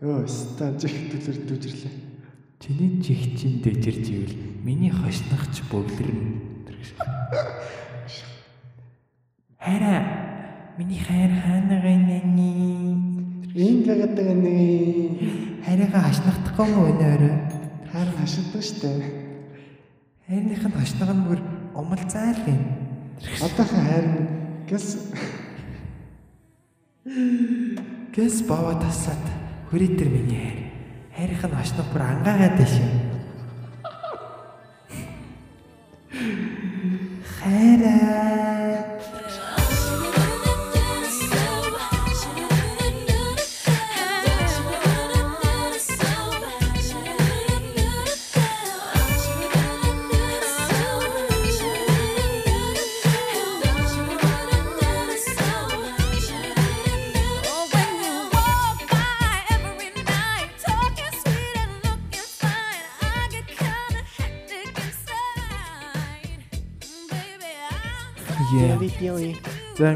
Йоо, ста жих түлэр дүүжирлээ. Чиний чих чин дэжирж ивэл миний хошногч бөглөрнө. Хараа миний хайр хаанага нани. Ийм лагадаг нэг Хайрыгаа хошногдохгүй мó өнөөрөө. харин хашигдаг штэ. Хайрных нь хошног нь бүр умалцаал юм. Одоохон харин гэс Гэс бава тасаад хүрэтэр миний хайр. Хайрх нь хошног бүр ангаагаад дэш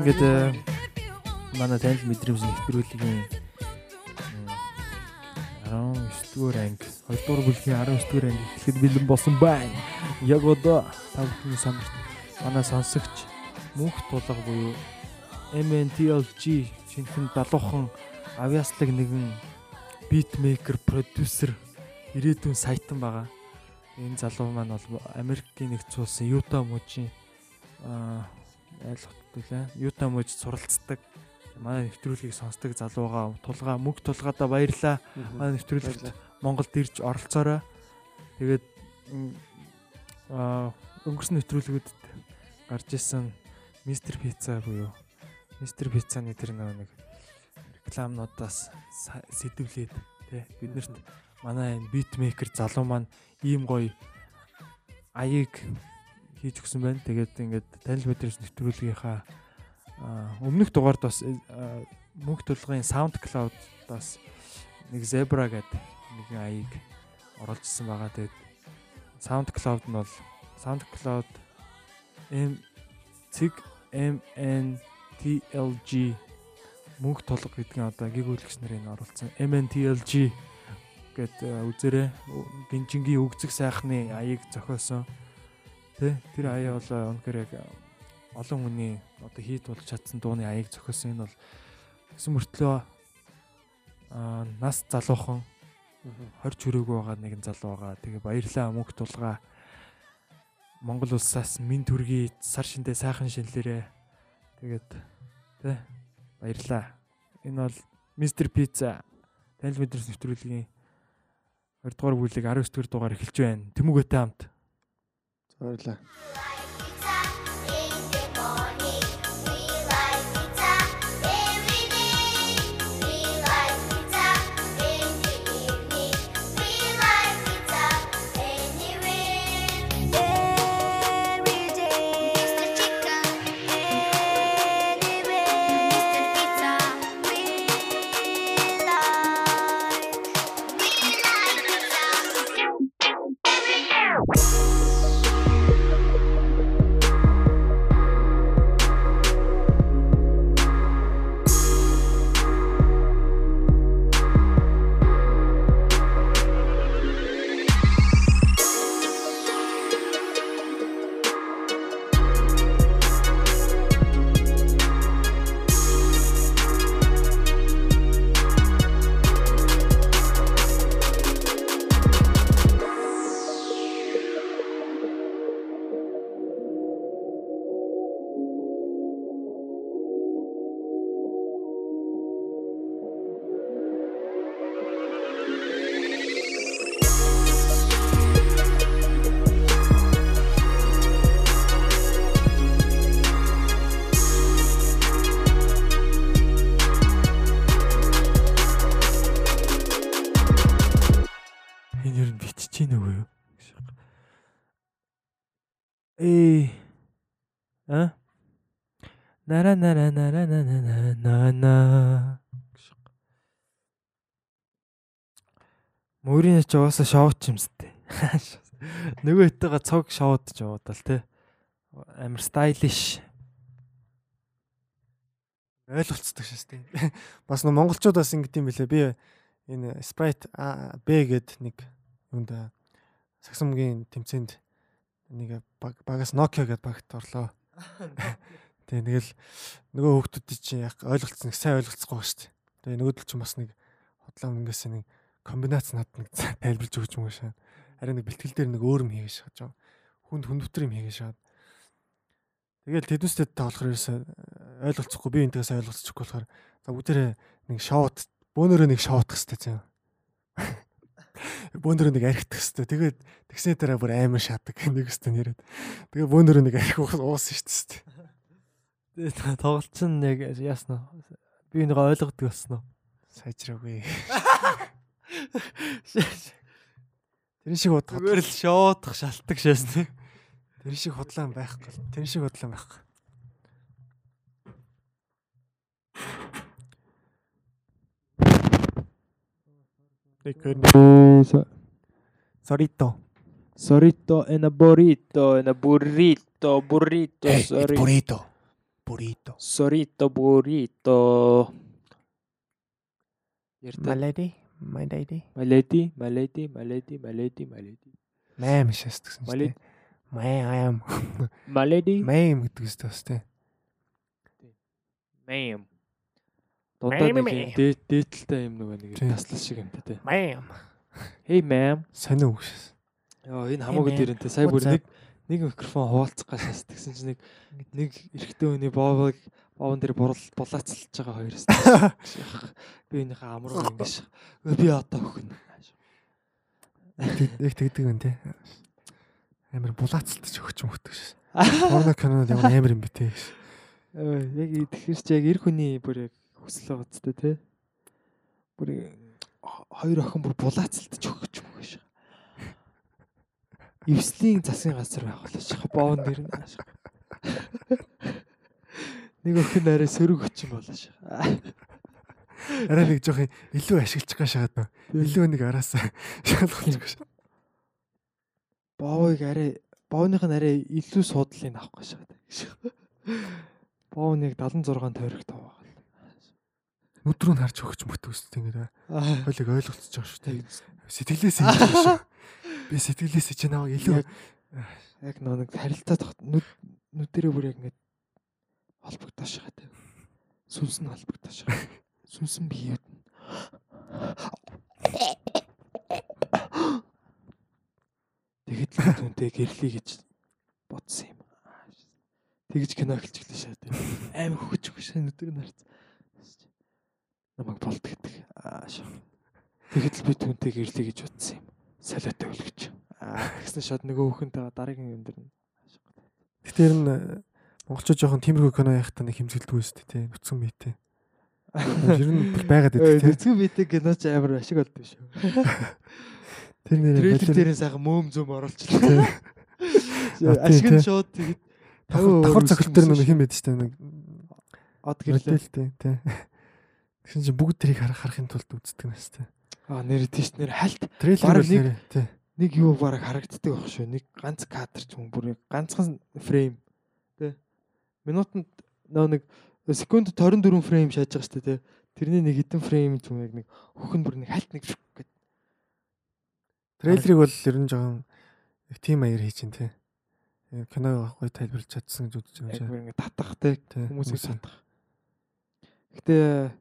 ингээд э, манай танил мэдрэмжийн нэвтрүүлгийн 19 дугаар анги 2 дугаар бүлгийн 19 дугаар анги ихэд бэлэн болсон байна. Яг одоо та бүхний самарт манай сонсогч мөнх тулга буюу MNTLG шинхэн далуухан авиаслаг нэгэн битмейкер, продюсер ирээдүйн сайтан байгаа. Энэ залуу маань бол Америкийн нэгдсэн улсын Юта мужийн аа ойлгохтой лээ. Юта мужид суралцдаг. Манай нэвтрүүлгийг сонсдог залууга тулгаа мөг тулгаадаа баярлаа. Манай нэвтрүүлэгт Монголд ирж оролцоорой. Тэгээд аа өнгөрсөн нэвтрүүлгүүдэд гарч исэн Мистер Пицца буюу Мистер Пиццаны тэр нэг рекламнуудаас сэдвлээд тий биднэрт манай энэ битмейкер залуу маань ийм гоё аяыг хийж өгсөн байна. Тэгээд ингээд танил мэдрэмж нэвтрүүлгийнхаа аа, өмнөх дугаард бас аа, мөнх тулгын SoundCloud-аас нэг Zebra гэдэг нэгэн аяыг оруулжсэн байгаа. Тэгээд SoundCloud нь бол SoundCloud M цэг MNTLG мөнх толго гэдгийг одоо гэгүүлэгч нарын оруулсан MNTLG гэд үзээрэй. Гинжингийн өгзөг сайхны аяыг зохиосон. Тэ тэр аяа бол үнэхээр яг олон хүний одоо хийд болж чадсан дууны аяыг зохиосон. Энэ бол гэсэн мөртлөө аа нас залуухан 20 чөрөөгөө байгаа нэгэн залуу байгаа. Тэгээ баярлаа мөнх тулгаа. Монгол улсаас мэн төргий сар шиндээ сайхан шинлэрээ. Тэгээд тэ баярлаа. Энэ бол Мистер Пицца танил мэдрэмж нэвтрүүлгийн 2 дугаар бүлэг 19 дугаар дугаар эхэлж байна. Тэмүүгээтэй хамт Баярлаа. Нара. Мөрийн ч угаасаа шоуч юмстэй. Нөгөө хэтэйгээ цог шоудж яваадал те. Амар стайлиш. ойлголцдог шээс тийм. Бас нөө монголчууд бас ингэдэм билээ. Би энэ Sprite B гэд нэг а, сагсамгийн тэмцээнд нэг баг- багаас Nokia гэд багт орлоо. Тэгээ тэгэл нөгөө хүүхдүүд чинь яг ойлголцсон нэг сайн ойлголцохгүй байна шүү дээ. Тэгээ нөгөө төл чинь бас нэг хотлоо ингээс нэг комбинац над нэг тайлбарж өгч юм шиг. Харин нэг бэлтгэл дээр нэг өөр юм хийгээш шахаж байгаа. Хүнд хүндвтер юм хийгээш шахаад. Тэгэл тэдүстэй та болохоор ерөөсөө ойлголцохгүй би энтэйгээс ойлголцохгүй болохоор за бүгдээрээ нэг шоут бөөнөрөө нэг шоутах хэрэгтэй тийм. Бөөнөрөө нэг архитах хэрэгтэй. Тэгээд тэгсний дараа бүр амар шатдаг нэг өстө нэрэд. Тэгээ бөөнөрөө нэг архих уусан шүү дээ. Тоглолт чинь яг яасан уу? Би нэг ойлгодог болсон уу? Сайжраагүй. Тэр шиг бод Зүгээр л шоотох шалтак шээсэн. тэр шиг хотлаан байхгүй. Тэр шиг хотлаан байхгүй. Sorito. Sorito en a burrito, en a burrito, burrito, sorry. burrito. Burrito. Sorito burrito. My lady, my lady. My lady, my lady, my lady, my lady, my lady. Мэм My lady. чинь. Мэм. My lady, Мэм гэдэг үстэй бас тий. Дундаа Ma'am, нэг дээд дээдэлтэй юм нөгөө нэг таслал шиг юм та тий. Мэм. Hey ma'am. Сонио үгшээс. Йоо энэ хамаагүй дээрэнтэй сая бүр нэг нэг микрофон хуваалцах гашаас тэгсэн чинь нэг нэг эрэгтэй хүний боовыг боовн дээр бурал булаацлж байгаа хоёроос. Би энийхээ амруу ингэж би одоо өхөн. Яг тэгдэг юм тий. Амар булаацалтаж өгч юм шээс. Порно кинонод ямар амар юм бэ тий. Яг тэгэхээр чи яг эр хүний бүр яг хүсэл байгаа зү тэ. Бүр хо- хоёр охин бүр булаацалтж өгч юм гэж. Ивслийн засгийн газар байх болооч. Боон дэр нь ааш. Нэг охин арай сөрөг өч юм болооч. Араа нэг жоох илүү ашиглаж байгаа шахаад нөө. Илүү нэг араасаа шалгах гэж. Боовыг арай боовных нь арай илүү суудлыг авах гэж байгаа гэж. Боов нэг 76 тойрогт аваа. Нүдрүү нь харж өгч мөтө үстэй ингээд Аа. хойлог ойлгоцож байгаа шүү дээ. Хийж байгаа шүү. Би сэтгэлээсээ чи наваа илүү Яг нэг харилцаа нүд нүдэрээ бүр яг ингээд холбогдоож байгаа тийм. Сүнс нь холбогдоож байгаа. Сүнс нь биеуд нь. Тэгэхэд л түнтэй гэрлий гэж бодсон юм. Тэгж кино шээ тийм. Аим хөгж хөгж нүдэр нь харц. Намайг болт гэдэг. Аа шаа. Тэгэхэд л би түнтэй гэрлий гэж бодсон юм. Солиотой үлгэж. Аа тэгснэ шууд нөгөө хүүхэнтэй дараагийн юм дэр нь. Тэр нь э, монголчууд жоохон тиймэрхүү кино яхахтаа нэг хэмсгэлдэг үстэй тий. Нүцгэн бийтэй. Ер нь байгаад байдаг тий. Нүцгэн битэг кино ч амар ашиг болдог шүү. Тэр нэр Трейлер дээр сайхан мөөм зөм оруулчихлаа. Ашиг нь шууд тэгээд давхар цогт тэр нэг юм байдаг шүү дээ. Нэг од гэрлээ. Тий. Тэгсэн чинь бүгд тэрийг харах харахын тулд үздэг нэс тий. Аа нэр тийш нэр хальт Трейлер нэг- нэг юу бараг харагддаг байх шүү. Нэг ганц кадр ч юм бүр ганцхан фрейм. Тэ. Минутанд нөө нэг секунд 24 фрейм шааж байгаа шүү дээ. тэ. Тэрний нэг хитэн фрейм ч юм яг нэг хөхн бүр нэг хальт нэг гэд. Трейлерыг бол ер нь жоохон яг тийм аяар хийж чинь тий. Яг Кино гоё тайлбарлаж чадсан гэж үзэж байгаа юм бүр ингэ татах тий. хүмүүсийг татах. Гэтэ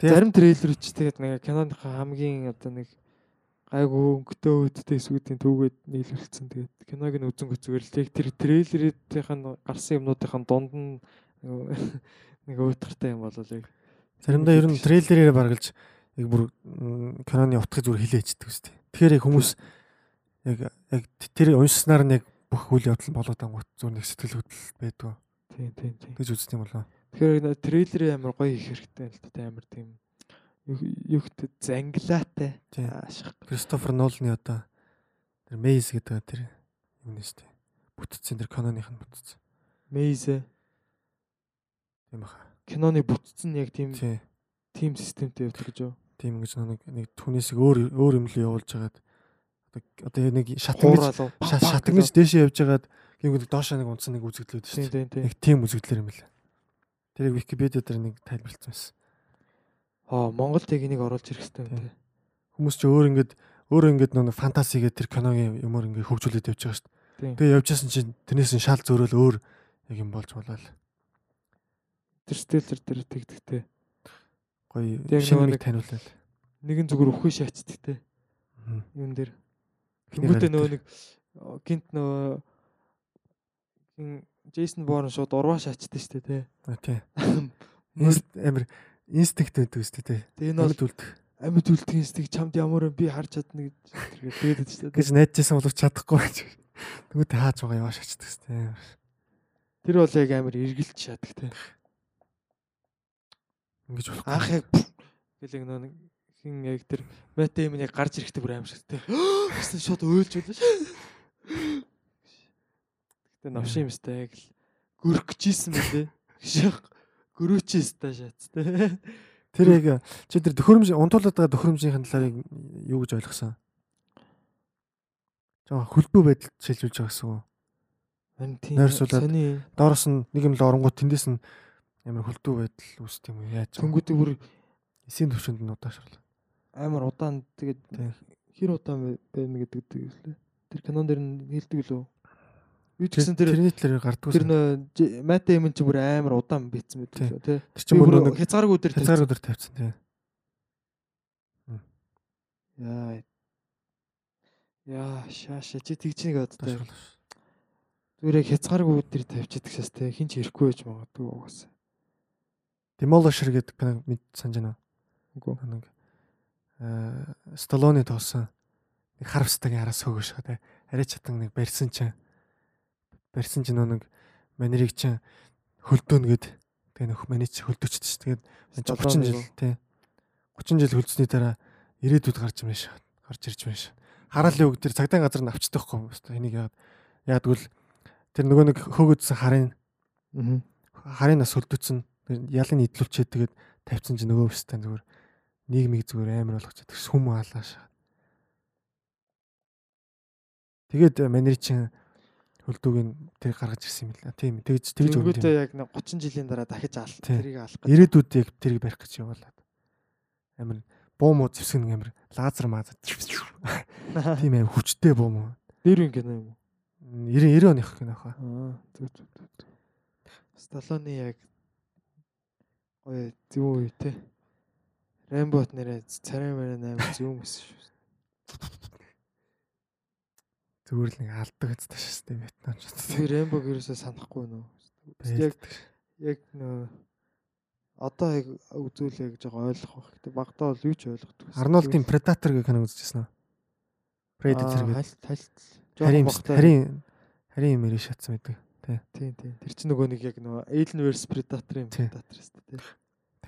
зарим трейлер ч тэгээд нэг киноныхаа хамгийн одоо нэг гайгүй өнгөтэй үүдтэй эсвүүдийн төвгээд нийлүүлсэн. Тэгээд киног нь үзэн гоцгөр л яг тэр трейлерийнхэн гарсан юмнуудынхаа дунд нь нэг уйтгартай юм болол яг. Заримдаа ер нь трейлерээр баргалж яг бүр киноны утгыг зүгээр хилээчдэг үстэй. Тэгэхээр яг хүмүүс яг яг тэр уншснаар нь яг бүх үйл явдал нь болоод ангууд зүгээр нэг сэтгэл хөдлөл байдгүй. Тийм тийм тийм гэж үздэг юм болоо. Тэгэхээр нэг трейлерээ амар гоё хийх хэрэгтэй л та амар тийм гэдэг занглаатай ааших Кристофер Нолны одоо тэр Мейз гэдэг тэр юм нэ штэ. Бүтцэн тэр киноных нь бүтцэн. мейзэ Тийм баха. киноны бүтцэн яг тийм Тийм. системтэй явдаг гэж юу Тийм ингэж нэг нэг түүнээс өөр өөр юм л явуулж хагаад одоо нэг шатан гэж хууралуу шат- шатан гэж дээшээ явж хагаад гинг доошоо нэг унтсан нэг үзэгдлүүд шүү дээ. Нэг тийм үзэгдлэр юм байна. Тэрийг Википедиа дээр нэг тайлбарлсан байсан. Аа Монголд яг энийг оруулж ирэх хэрэгтэй юм тий. Хүмүүс ч өөр ингээд өөр ингээд нэг фантазигээ тэр киногийн юмор ингээд хөгжүүлээд явж байгаа шүү дээ. Тэгээ явж ясан чинь тэрнээс нь шал зөөрөл өөр яг юм болж болоо л. Интерстеллар дээр тэгдэгтэй. Гоё шинэ нэг таниулаад. Нэгэн зүгээр өхөө шаачдаг тий. Мгм. Юун дээр. Тэнгүүтээ нөгөө нэг гинт нөгөө Джейсон Борн шууд урваа шаачдаг шүү дээ тий. Тий. Инст амир инстинкт байдаг шүү дээ. Тэгээ энэ бол үлдэх. амьд үлдэх инстинкт чамд ямар вэ? би харж чадна гэж тэргээд тэгээд шүү дээ. гэж найдажсэн боловч чадахгүй байж. Тэгвэл хааж байгаа яваа шачдаг шүү дээ. Тэр бол яг амар эргэлж шатдаг тий. Ингэж болох. Анх яг гэлэг нөө нэг хин яг тэр Мэтэ юм яг гарч ирэхдээ бүр аим шиг тий. Гэсэн шууд уйлж байлаа. Гэтэ навшин юм сте яг л гөрөх гэжсэн мөлий. Шах гөрөөчээс та шаац тий. Тэр яг чи тэр төхөөрөмж унтуулаад байгаа төхөөрөмжийн талаар яг юу гэж ойлгосон? Жаа хөлбөө байдалд шилжүүлж байгаа гэсэн үү? Харин тийм Нойрсуулаад Доороос нь нэг юм л оронгууд тэндээс нь ямар хөлбөө байдал үүсдэг юм яаж тэнгуүтээ бүр Эсийн төвшөнд нь удаашрлаа. амар удаан тэгээд хэр удаан бай- байна гэдэг дээ. Тэр кинон дэр нь хэлдэг лөө. Юу ч гэсэн тэр тэрний талаар гардггүй. тэр нөө Мэтэ юм чи бүр амар удаан бийцсэн байдаг лөө тий. тэр чинь бүр нэг хязгааргүй дээр хязгаар өдөр тавьсан тий. Яа. Яа, шааша чи тэгж нэг Удаашрлаа. зүгээр яг хязгааргүй дээр тавьчихдаг шээс те хин ч ирэхгүй байж магадгүй угаасаа. Demolisher гэдэг киног мэд санаж байна. Үгүй. Нэг э Сталлоне тоосон нэг харвстагийн араас хөгөөш те. Арай чатан нэг барьсан чинь барьсан чинь нэг манерийг чинь хөлдөөнө гэд тэгээ нөх хөлдөөчдөг ш. Тэгээд энэ чинь 30 жил тий. 30 жил хөлдсөний дараа ирээдүйд гарч ирмэ ш. Гарч ирж байна ш. Хараалын үг тэр цагдаа газар нь авчдаг хгүй. Энийг яагаад яадгүй л тэр нөгөө нэг хөөгдсөн харын Аа. харын нас хөлдөөцсөн ялын идэлүүлчихэд тэгээд тавьсан чинь нөгөө өстэй зүгээр нийгмийг зүгээр амар болгочиход сүм хаалааш. Тэгээд э, манер чин хөлдөөг нь тэр гаргаж ирсэн юм л. Тийм тэгж тэгж өгөн Тэнгүүтээ тийм. яг нэг 30 жилийн дараа дахиж Тийм. тэрийг алах гэж. Ирээдүйд яг тэрийг барих гэж явуулаад. Амар буу муу зевсгэн амар лазер маа. Тийм амар хүчтэй буу муу. Дээр юм кино юм уу? 90 90 оных кино хаа. Аа, зүг зүг зүг. Сталлоне яг гоё зөв үе те. Рэмбот нэрээ царай мэрэ амар зөв юм байсан шүү. Зүгээр л нэг алдаг гэдэг шээс тийм Вьетнамч. Би Рэмбог ерөөсөө санахгүй нөө. Яг яг нөө одоо яг үзүүлээ гэж байгаа ойлгох байх. Гэтэ багтаа бол юу ч ойлгохгүй. Арнольдын Predator гэх кино үзчихсэн үү? Predator гэх хальт. харин харин харин юм ирээ шатсан байдаг. Тийм тийм. Тэр чинь нөгөө нэг яг нөгөө Alien vs Predator юм. Predator шүү дээ.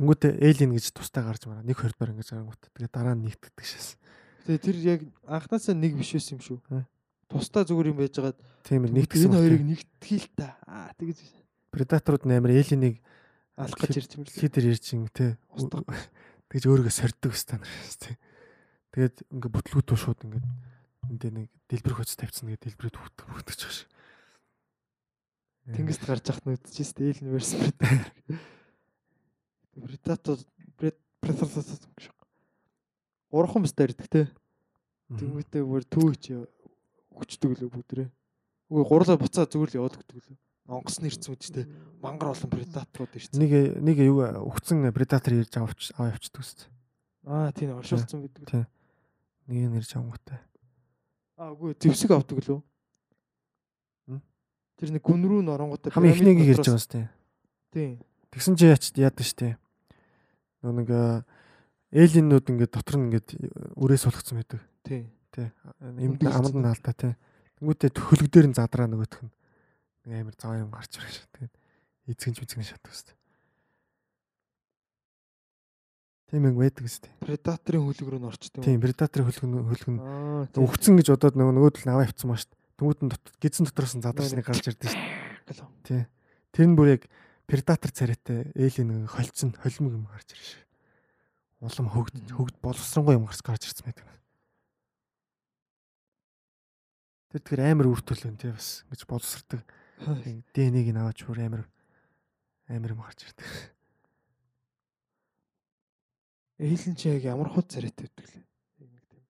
Тэнгүүтээ Alien гэж тустай гарч мараа. Нэг хоёрдоор ингэж ангууд. Тэгээ дараа нь нэгтгэдэг шээс. Тэгээ тэр яг анхнаасаа нэг биш байсан юм шүү. Тусдаа зүгээр юм байжгаад Тийм л нэгтгэсэн энэ хоёрыг хоёрыг нэгтгэл та. Аа тэгэж Predator-ууд нээр Alien-ыг алах гэж ирж юм л. хитэр ирж ин тэ. Устгах. Тэгж өөрийгөө сорддог стандар шээс тий. Тэгээд ингээ бүтлгүүд шууд ингээ энд нэг дэлбэр хөц тэгээ дэлбэрээ түүхдэг бүгдэж байгаа шиг. Тэнгист гарч яхад нүдчихсэн дээ Alien vs Predator. Predator. Гурхан бастай ирдэг те. Тэнгүүтээ бүр төөч хүчдэг лөө бүгдрээ. Үгүй гурлаа буцаа зүгээр л яваад өгдөг лөө. Онгоцны ирсэн үү те. Мангар олон предаторууд ирсэн. Нэг нэг юу өгцөн Predator ирж авч аваа явчихдаг үст. Аа тийм оршуулсан гэдэг. Тийм. Нэг нь ирж авангуутай. Аа үгүй зевсэг авдаг лөө. Тэр нэг гүн рүү н оронготой Хамгийн ихнийг ирж байгаа үст. Тийм. Тэгсэн чи яач яадаг штэ. Нөгөө нэг эллинүүд ингээд дотор нь ингээд үрээ сулгацсан байдаг. Тийм. Тэ. Эмд амд нь алдаа тэ. Тэнгүүтээ хөлөг дээр нь задраа нөгөөх нь. Нэг амар зав юм гарч ирэх шиг. Тэгээд эзгэнч мэзгэн шатдаг үст. Тийм яг байдаг үст. Предаторын хөлөг рүү н орчдөг. Тийм предаторын хөлөг нь хөлөг нь өгцөн гэж бодоод нөгөө нөгөөдөл нь аваа явцсан маа штт. Тэнгүүд нь дотор гидсэн дотроос нь задарч нэг гарч ирдэ штт. Галаа. Тий. Тэр нь бүр яг предатор царайтай эйлин нэг холцсон холимог юм гарч ирж шиг. Улам хөгд хөгд боловсронгой юм гарч гарч ирсэн байдаг. Тэр тэр амар үртөл байна тий бас ингэж боловсрдаг. ДНХ-г нь аваач бүр амар амар юм гарч ирдэг. Хилэн чи яг ямар хут царайтай байдаг лээ. Нэг тийм.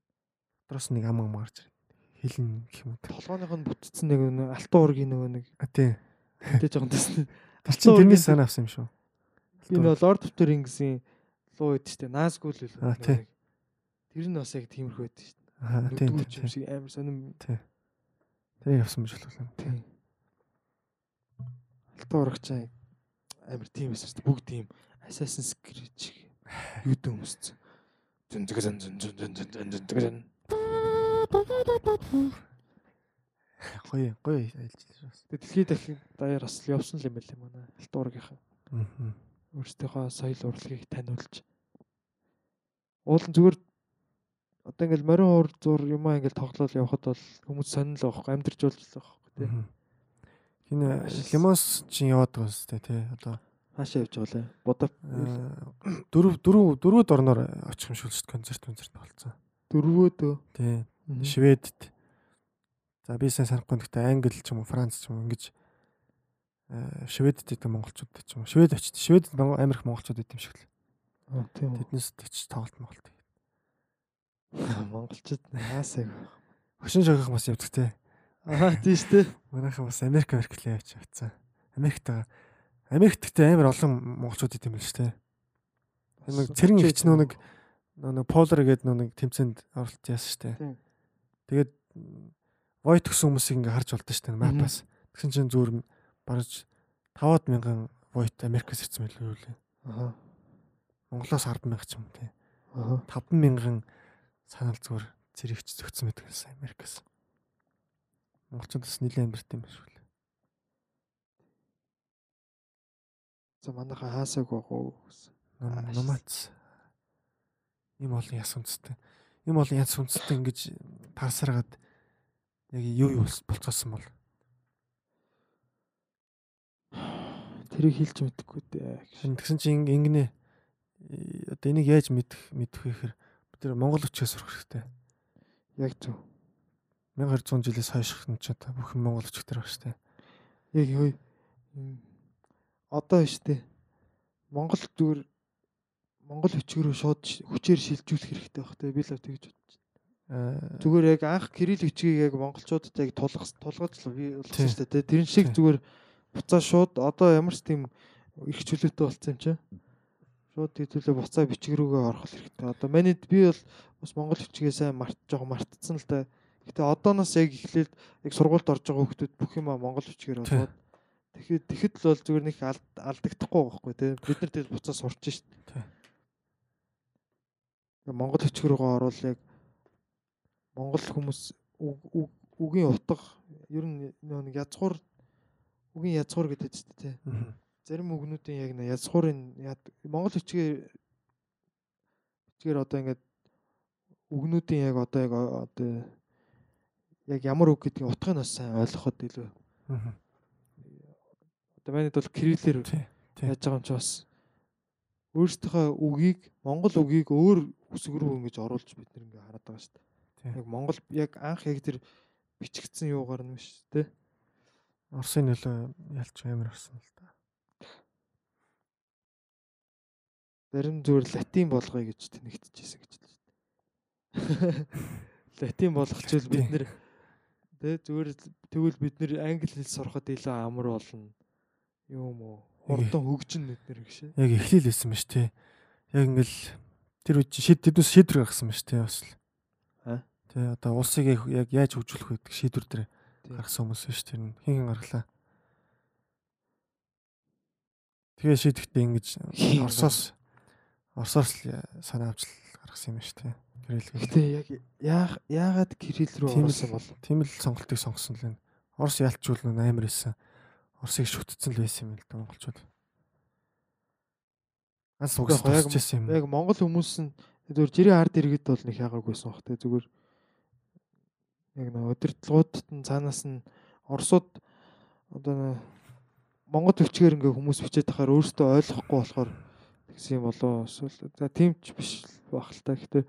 Дотроос нэг ам ам гарч ирээд. Хилэн гэх юм уу. Толгойнх нь бүтцэн нэг алтан уургийн нөгөө нэг А тий. юм тест. Тэр чинь тэрнээс санаа авсан юм шүү. Би нөө Lord of the Rings-ийн луу хэд штэ Nazgul л А, тий. Тэр нь бас яг тиймэрхүү байдаг штэ. Аа тий. Амар сонирм. Тийм явсан биш болох юм. Тийм. Алтан урагч амир тийм эсэж бүгд тийм Assassin's Creed шиг юудын өмсцэн. Зүн зүг зүн зүн зүн зүн зүн зүн зүн. Гоё гоё айлж байсан. Тэгээ дэлхийд дахин даяар бас явсан л юм байл юм аа. Алтан урагийнхаа. Аа. Өөрсдийнхөө соёл урлагийг таниулж уулын зүгээр одоо ингээл морин уур зур юмаа ингээл тоглоод явхад бол хүмүүс сонирхол байхгүй амьдрч болж л байхгүй тий. Хин Лимос чинь яваад байгаа тест тий. Одоо Хаашаа явж байгаа лээ. Бодоо аа, дөрөв дөрөв дөрвөд орноор очих юм шүү дээ концерт концерт болцсон. дөрвөөдөө Тий. Шведэд. За би сайн санахгүй гэхдээ Англи ч юм уу Франц ч юм уу ингэж аа, Шведэд гэдэг монголчууд ч юм уу. Швед очт. Шведэд Монгол Америк монголчууд юм шиг л. Аа тийм үү. Тэднээс очиж тоглолт моголт. Монголчууд хаасаа. Хошин шогох бас явдаг те. Аа шүү дээ. Манайхан бас Америк Америк л явж явцсан. Америкт Америкт гэдэг амар олон монголчууд идэм байл шүү те. Нэг цэрэн ихч нөө нэг Полар гэдэг нэг тэмцээнд оролт яасан шүү те. Тэгээд войт гсэн хүмүүсийг ингээ харж болдсон шүү те мапаас. Тэгсэн чинь зүгээр бараж 5000 мянган войт Америкээс ирсэн байл юу лээ. Аа. Монголоос 100000 ч юм те. Аа. 5000 санал зүгээр зэрэгч зөгцсөн байдаг гэсэн Америкаас. Монголчууд бас нэлээд амьдэрт юм шүү лээ. За манайха хаасааг байгаа гэсэн. Номац. Им олон яс үндэстэй. Им олон яс үндэстэй ингэж тарсараад яг юу юу болцоосон бол. Тэрийг хэлж мэдэхгүй дээ. Тэгсэн чинь ин- ингэнэ э, одоо энийг яаж мэдэх мэдэх вэ гэхээр нар Монгол хүчээс сурах хэрэгтэй. Яг зөв. 1200 жилээс хойш нь ч одоо бүх Монгол хүч дээр баг штэ. Яг м, одоо штэ Монгол зүгээр Монгол хүчгэрөө шууд хүчээр шилжүүлэх хэрэгтэй байх те би л тэгж бодож Аа зүгээр яг анх кирилл хүчгийг яг монголчуудад яг тулгас тулгаж л би болсон шүү дээ. Тэрэн шиг зүгээр буцаа шууд одоо ямар ч тийм их чөлөөтэй болсон юм чи. Шууд хэдүүлээ буцаа бичиг рүүгээ орох хэрэгтэй. Одоо миний би бол бас монгол хүчгээ сайн март жоохон мартцсан л да. Гэтэ одооноос яг эхлээд яг сургуульд орж байгаа хүмүүс бүх юм монгол хүчгээр Тийм. болоод тэгэхэд тэгэхэд л бол зүгээр нэг алд- алдагдахгүй байхгүй тий. Бид нар тэгэл буцаа сурч шít. Тийм. Монгол хүчгээр рүүгээ орвол яг монгол хүмүүс үг үг- үгийн утга ер нь нэг язгуур үгийн язгуур гэдэг чинь тий. Зарим үгнүүдийн яг нэг язгуурын монгол хүчгээр хүчгээр одоо ингээд үгнүүдийн яг одоо яг одоо яг ямар үг гэдгийг утгыг нь сайн ойлгоход илүү мгм. одоо манайд бол кириллээр яаж байгаа юм чи бас өөрсдийнхөө үгийг монгол үгийг өөр үсэг рүү ингэж оруулж бид нэр ингээ хараад байгаа шүү дээ. Яг монгол яг анх яг тэр бичигдсэн юугаар нь биш тий. Оросын нөлөө ялч амар орсон л да. Зарим зүгээр латин болгоё гэж тэнэгтчихсэн гэж л дээ. Латин болгочвол бид нэр тий зүгээр тэгвэл бид нэр англи хэл сурахад илүү амар болно. Юм уу? Хурдан хөгжин бид нэр гэж. Яг эхлээл байсан ба ш тий. Яг ингээл тэр үе чинь шийд тэднээс шийдвэр гаргасан ба ш тий бас л. Аа? Тий одоо улсыг яг яаж хөгжүүлэх вэ гэдэг шийдвэр дээр гаргасан хүмүүс биш тэр нь хин хин гаргалаа. Тэгээ шийдэхдээ ингэж Оросоос Оросоос санаа авч гаргасан юм ба ш тий. Гэрэл гэл. Гэтэ яг яагаад кирилл рүү орсон бол Тийм л сонголтыг сонгосон л байна. Орос ялчгүй л амар исэн. Оросыг шүтцэн л байсан юм л да монголчууд. Ганц угс Яг- яг- тусчихсан юм. яг монгол хүмүүс нь зүгээр жирийн ард иргэд бол нэг хаагаагүйсэн бах те зүгээр яг нэг удирдлагуудад нь цаанаас нь орсууд одоо монгол төвчгээр ингээ хүмүүс бичээд тахаар өөрсдөө ойлгохгүй болохоор тэгсэн юм болоо эсвэл за тийм ч биш бах л та. Гэхдээ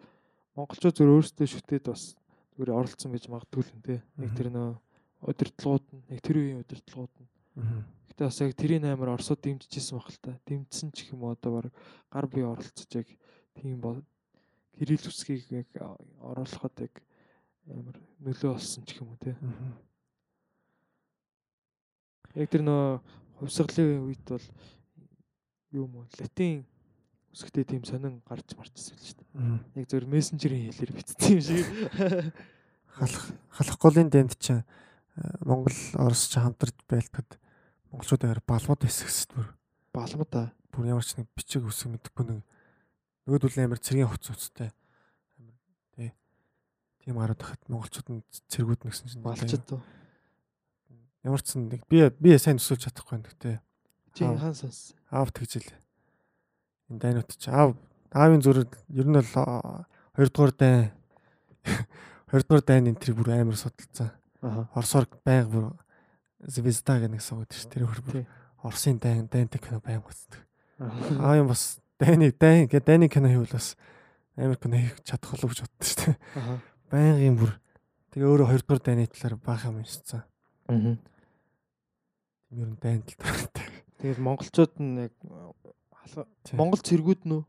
монголчууд зөв өөрсдөө шүтээд бас зүгээр оролцсон гэж магадгүй л те. Нэг тэр нөө удирдлагууд нь нэг тэр үеийн удирдлагууд нь. Гэтэ бас яг тэрийн аймаар Оросод дэмжижсэн баг л та. Дэмжсэн ч юм уу? Одоо баг гар бие оролцож яг тийм бол Кирилл үсгийг яг оруулахад яг амар нөлөө болсон ч юм уу те. Яг тэр нөө хувьсгалын үед бол юу юм латин үсгтэй тийм сонин гарч марчсан л шүү дээ. Яг зөвөр мессенжерийн хэлээр бичсэн юм шиг. Халах халах голын дэнд чинь Монгол Орос ч хамтарч байлтад монголчууд аваар балмууд хэсгэс бүр. Балмууд аа. Бүр ямар ч нэг бичиг үсэг мэдхгүй нэг нөгөөдөл амар цэргийн хувц үстэй. Амар тий. Тийм хараад тахад монголчууд нь цэргүүд нэгсэн чинь балчд туу. Ямар ч нэг би би сайн төсөлж чадахгүй байна гэхдээ. Чи хаан сонс. Аав тэгжил. Энэ дайнууд чи аав аавын зүрх ер нь бол хоёрдугаар дайн хоёрдугаар дайн энэ тэр бүр амар судалцсан. Орсоор байнга бүр Звезда гэх нэг суугаад ш. Тэр бүр Орсын дайн дайнтай кино байнга үздэг. Аа юм бас дайны дайн гэ дайны кино хийвэл бас амар кино хийх чадах болов гэж боддоо ш. Байнга юм бүр тэгээ өөрөө хоёрдугаар дайны талаар баах юм шигцэн. Аа. Ер нь дайн тал тал. Тэгээд монголчууд нь яг Монгол цэргүүд нөө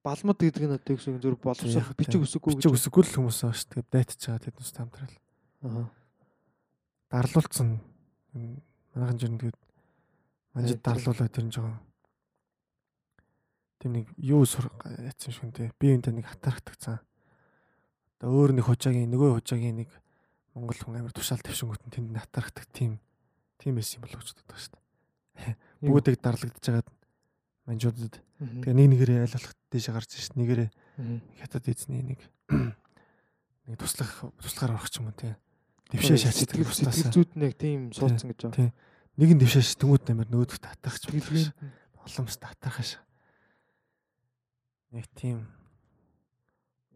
балмад гэдэг нь одоо гэсэн зүр боловсрох бичиг үсэггүй бичиг үсэггүй л хүмүүс шүү дээ дайтж байгаа тэд нүс хамтрал. Аа. Дарлуулсан манайхан жирэн тэгээд манжид дарлуулаад тэр нь жоохон тийм нэг юу сур яцсан шүү дээ. Би энэ нэг хатархдагцсан. Одоо өөр нэг хужаагийн нөгөө хужаагийн нэг Монгол хүн амар тушаал твшингүүт нь тэнд хатархдаг тийм тийм байсан юм болов гэж боддог шүү дээ. Бүгдийг дарлагдж байгаад манжуудад тэгээ нэг нэгээрээ айлуулах дэше гарч шít нэгээрээ хятад эзний нэг нэг туслах туслахаар орох ч юм уу тий. Дэвшээ шаачдаг туслаасаа. Зүүд нэг тийм суудсан гэж байна. Нэг нь дэвшээ шít тэмүүд нэмэр нөгөөдөгт татах ч юм. Боломж татахаш. Нэг тийм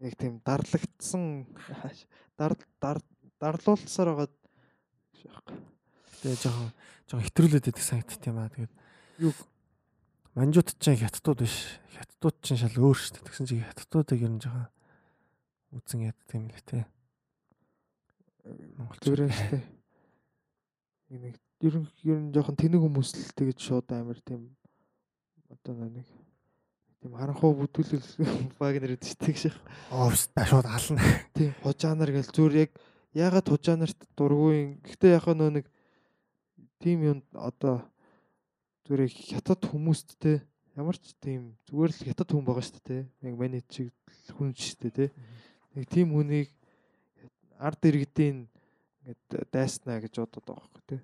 нэг тийм дарлагдсан дар дарлуулсаар байгаад тэгээ жоохон жоохон хэтрүүлээд идэх санагдт юм аа тэгээд юу манжууд ч хятадууд биш. Хятадууд ч шал өөр шүү дээ. Тэгсэн чинь хятадуудыг ер нь жоохон үзэн яддаг юм л тээ. Монгол дээ. Нэг ер нь ер нь жоохон тэнэг хүмүүс л тэгэж шууд амар тийм одоо нэг тийм харанхуу бүтүүлэл Вагнер шүү дээ. Аа шууд ална. Тийм хужаанар гэл зүр яг ягаад хужаанарт дургүй. Гэхдээ яг нөө нэг тийм юм одоо зүгээр хятад хүмүүст те ямар ч тийм зүгээр л хятад хүн байгаа шүү дээ те. Яг маний чиг хүн шүү дээ те. Нэг тийм хүнийг ард иргэдийн ингээд дайснаа гэж бодоод байгаа байхгүй те.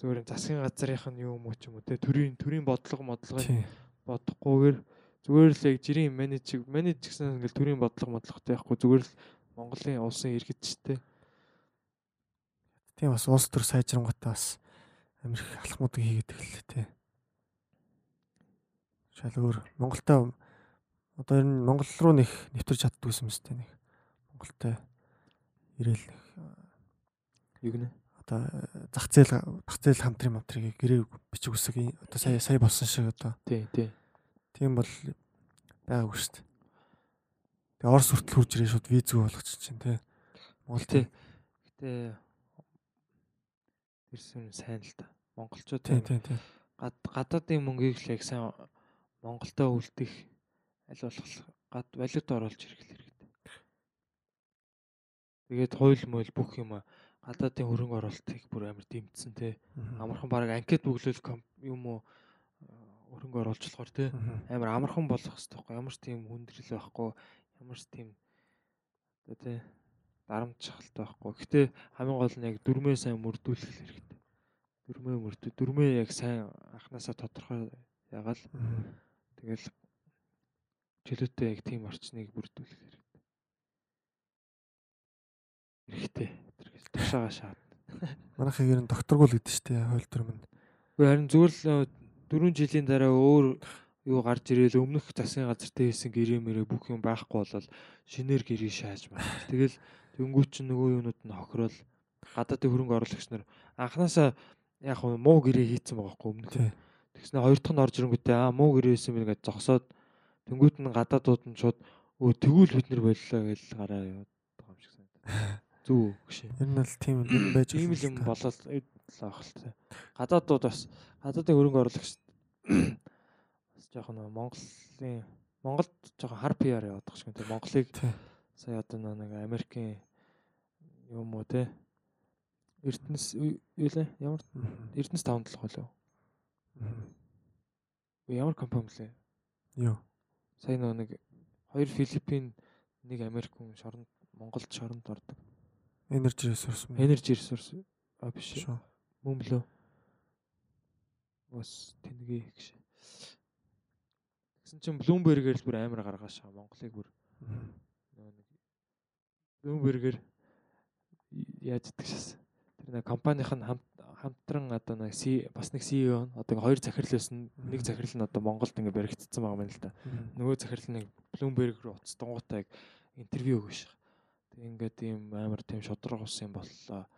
Зүгээр засгийн газрынх нь юу юм уу ч юм уу те. Төрийн төрийн бодлого модлогыг бодохгүйгээр зүгээр л яг жирийн чиг маний ч гэсэн ингээд төрийн бодлого модлоготой байхгүй зүгээр л Монголын улсын иргэд шүү дээ. Тийм бас улс төр сайжрангуудаа бас амирх алхмуудыг хийгээд эхэллээ тий. Шал өөр Монголтой одоо ер нь Монгол руу нэг нэвтэрч чаддгүй юм дээ нэг. Монголтой ирээл нэг юу гэнэ? Одоо зах зээл зах зээл хамтрын хамтрыг гэрээ бичиг үсэг одоо сая сая болсон шиг одоо. Тий, тий. Тийм бол байгаагүй шүү дээ. Тэгээ Орос хүртэл хурж ирээ шууд визгүй болгочих чинь тий. Монгол тий. Гэтэ ирсэн сайн л да. Монголчууд тийм тийм тийм. Гадаадын мөнгийг л яг сайн Монголтой үлдэх аль болох гад валют оруулж ирэх хэрэгтэй. Тэгээд хууль мойл бүх юм гадаадын хөрөнгө оруулалтыг бүр амар дэмжсэн те. Амархан баг анкет бүглэл юм уу хөрөнгө оруулж болохоор те. Амар амархан болох хэрэгтэй ямар ч тийм хүндрэл байхгүй ямар ч тийм одоо те дарамтчхалтай байхгүй. Гэтэ хамгийн гол нь яг дөрмөө сайн мөрдүүлэх хэрэгтэй. Дөрмөө мөрдөө дөрмөө яг сайн анханасаа тодорхой ягаал тэгэл чөлөөтэй яг тийм орчныг бүрдүүлэх хэрэгтэй. Хэрэгтэй. Тэр тушаага шаад. Манайхыг ер нь докторгуул гэдэг чинь тий хойл төрмөн. Үгүй харин зүгээр л 4 жилийн дараа өөр юу гарч ирээл өмнөх засгийн газар дээсэн гэрээ мэрээ бүх юм байхгүй болол шинээр гэрээ шааж байна. Тэгэл Дөнгүүч нөгөө юунууд нь хохирол гадаадын хөрөнгө оруулагч нар анханасаа яг муу гэрээ хийцэн байгаа хгүй өмнө. Тэгснэ хоёр дахь нь орж ирэнгүүтээ аа муу гэрээ хийсэн мэн гэж зогсоод дөнгүүт нь гадаадууд нь шууд өө тэгвэл бид нар боллоо гэж гараа яваад байгаа юм шиг санагдав. Зүг гүшээ. Ер нь л тийм юм байж ийм л юм болол ахалтай. Гадаадууд бас гадаадын хөрөнгө оруулагч бас жоохон Монголын Монголд жоохон хар PR яваадах шиг те Монголыг Тий. сая одоо нэг Америкийн юм уу те? Эрдэнэс юу лээ ямар Эрдэнэс 5 7 болов ямар компани лээ Юу? сая нөө нэг хоёр Филиппин нэг Америк хүн шоронд Монголд шоронд ордог. Energy resource мөн. Energy resource. А биш мөн блөө бас тэнгээ гэж Тэгсэн чинь Bloomberg-ээр л бүр амар гаргаашаа Монголыг бүр нөгөө нэг Bloomberg-ээр яаж идэх шээс. Тэр нэг компанийн хамт хамтран одоо нэг бас нэг CEO нь одоо хоёр захирал байсан. Нэг захирал нь одоо Монголд ингээ баригдсан байгаа юм л да. Нөгөө захирал нь Bloomberg руу уцтангуудаа интервью өгөөш. Тэг ингээд ийм амар тийм шудраг ус юм боллоо.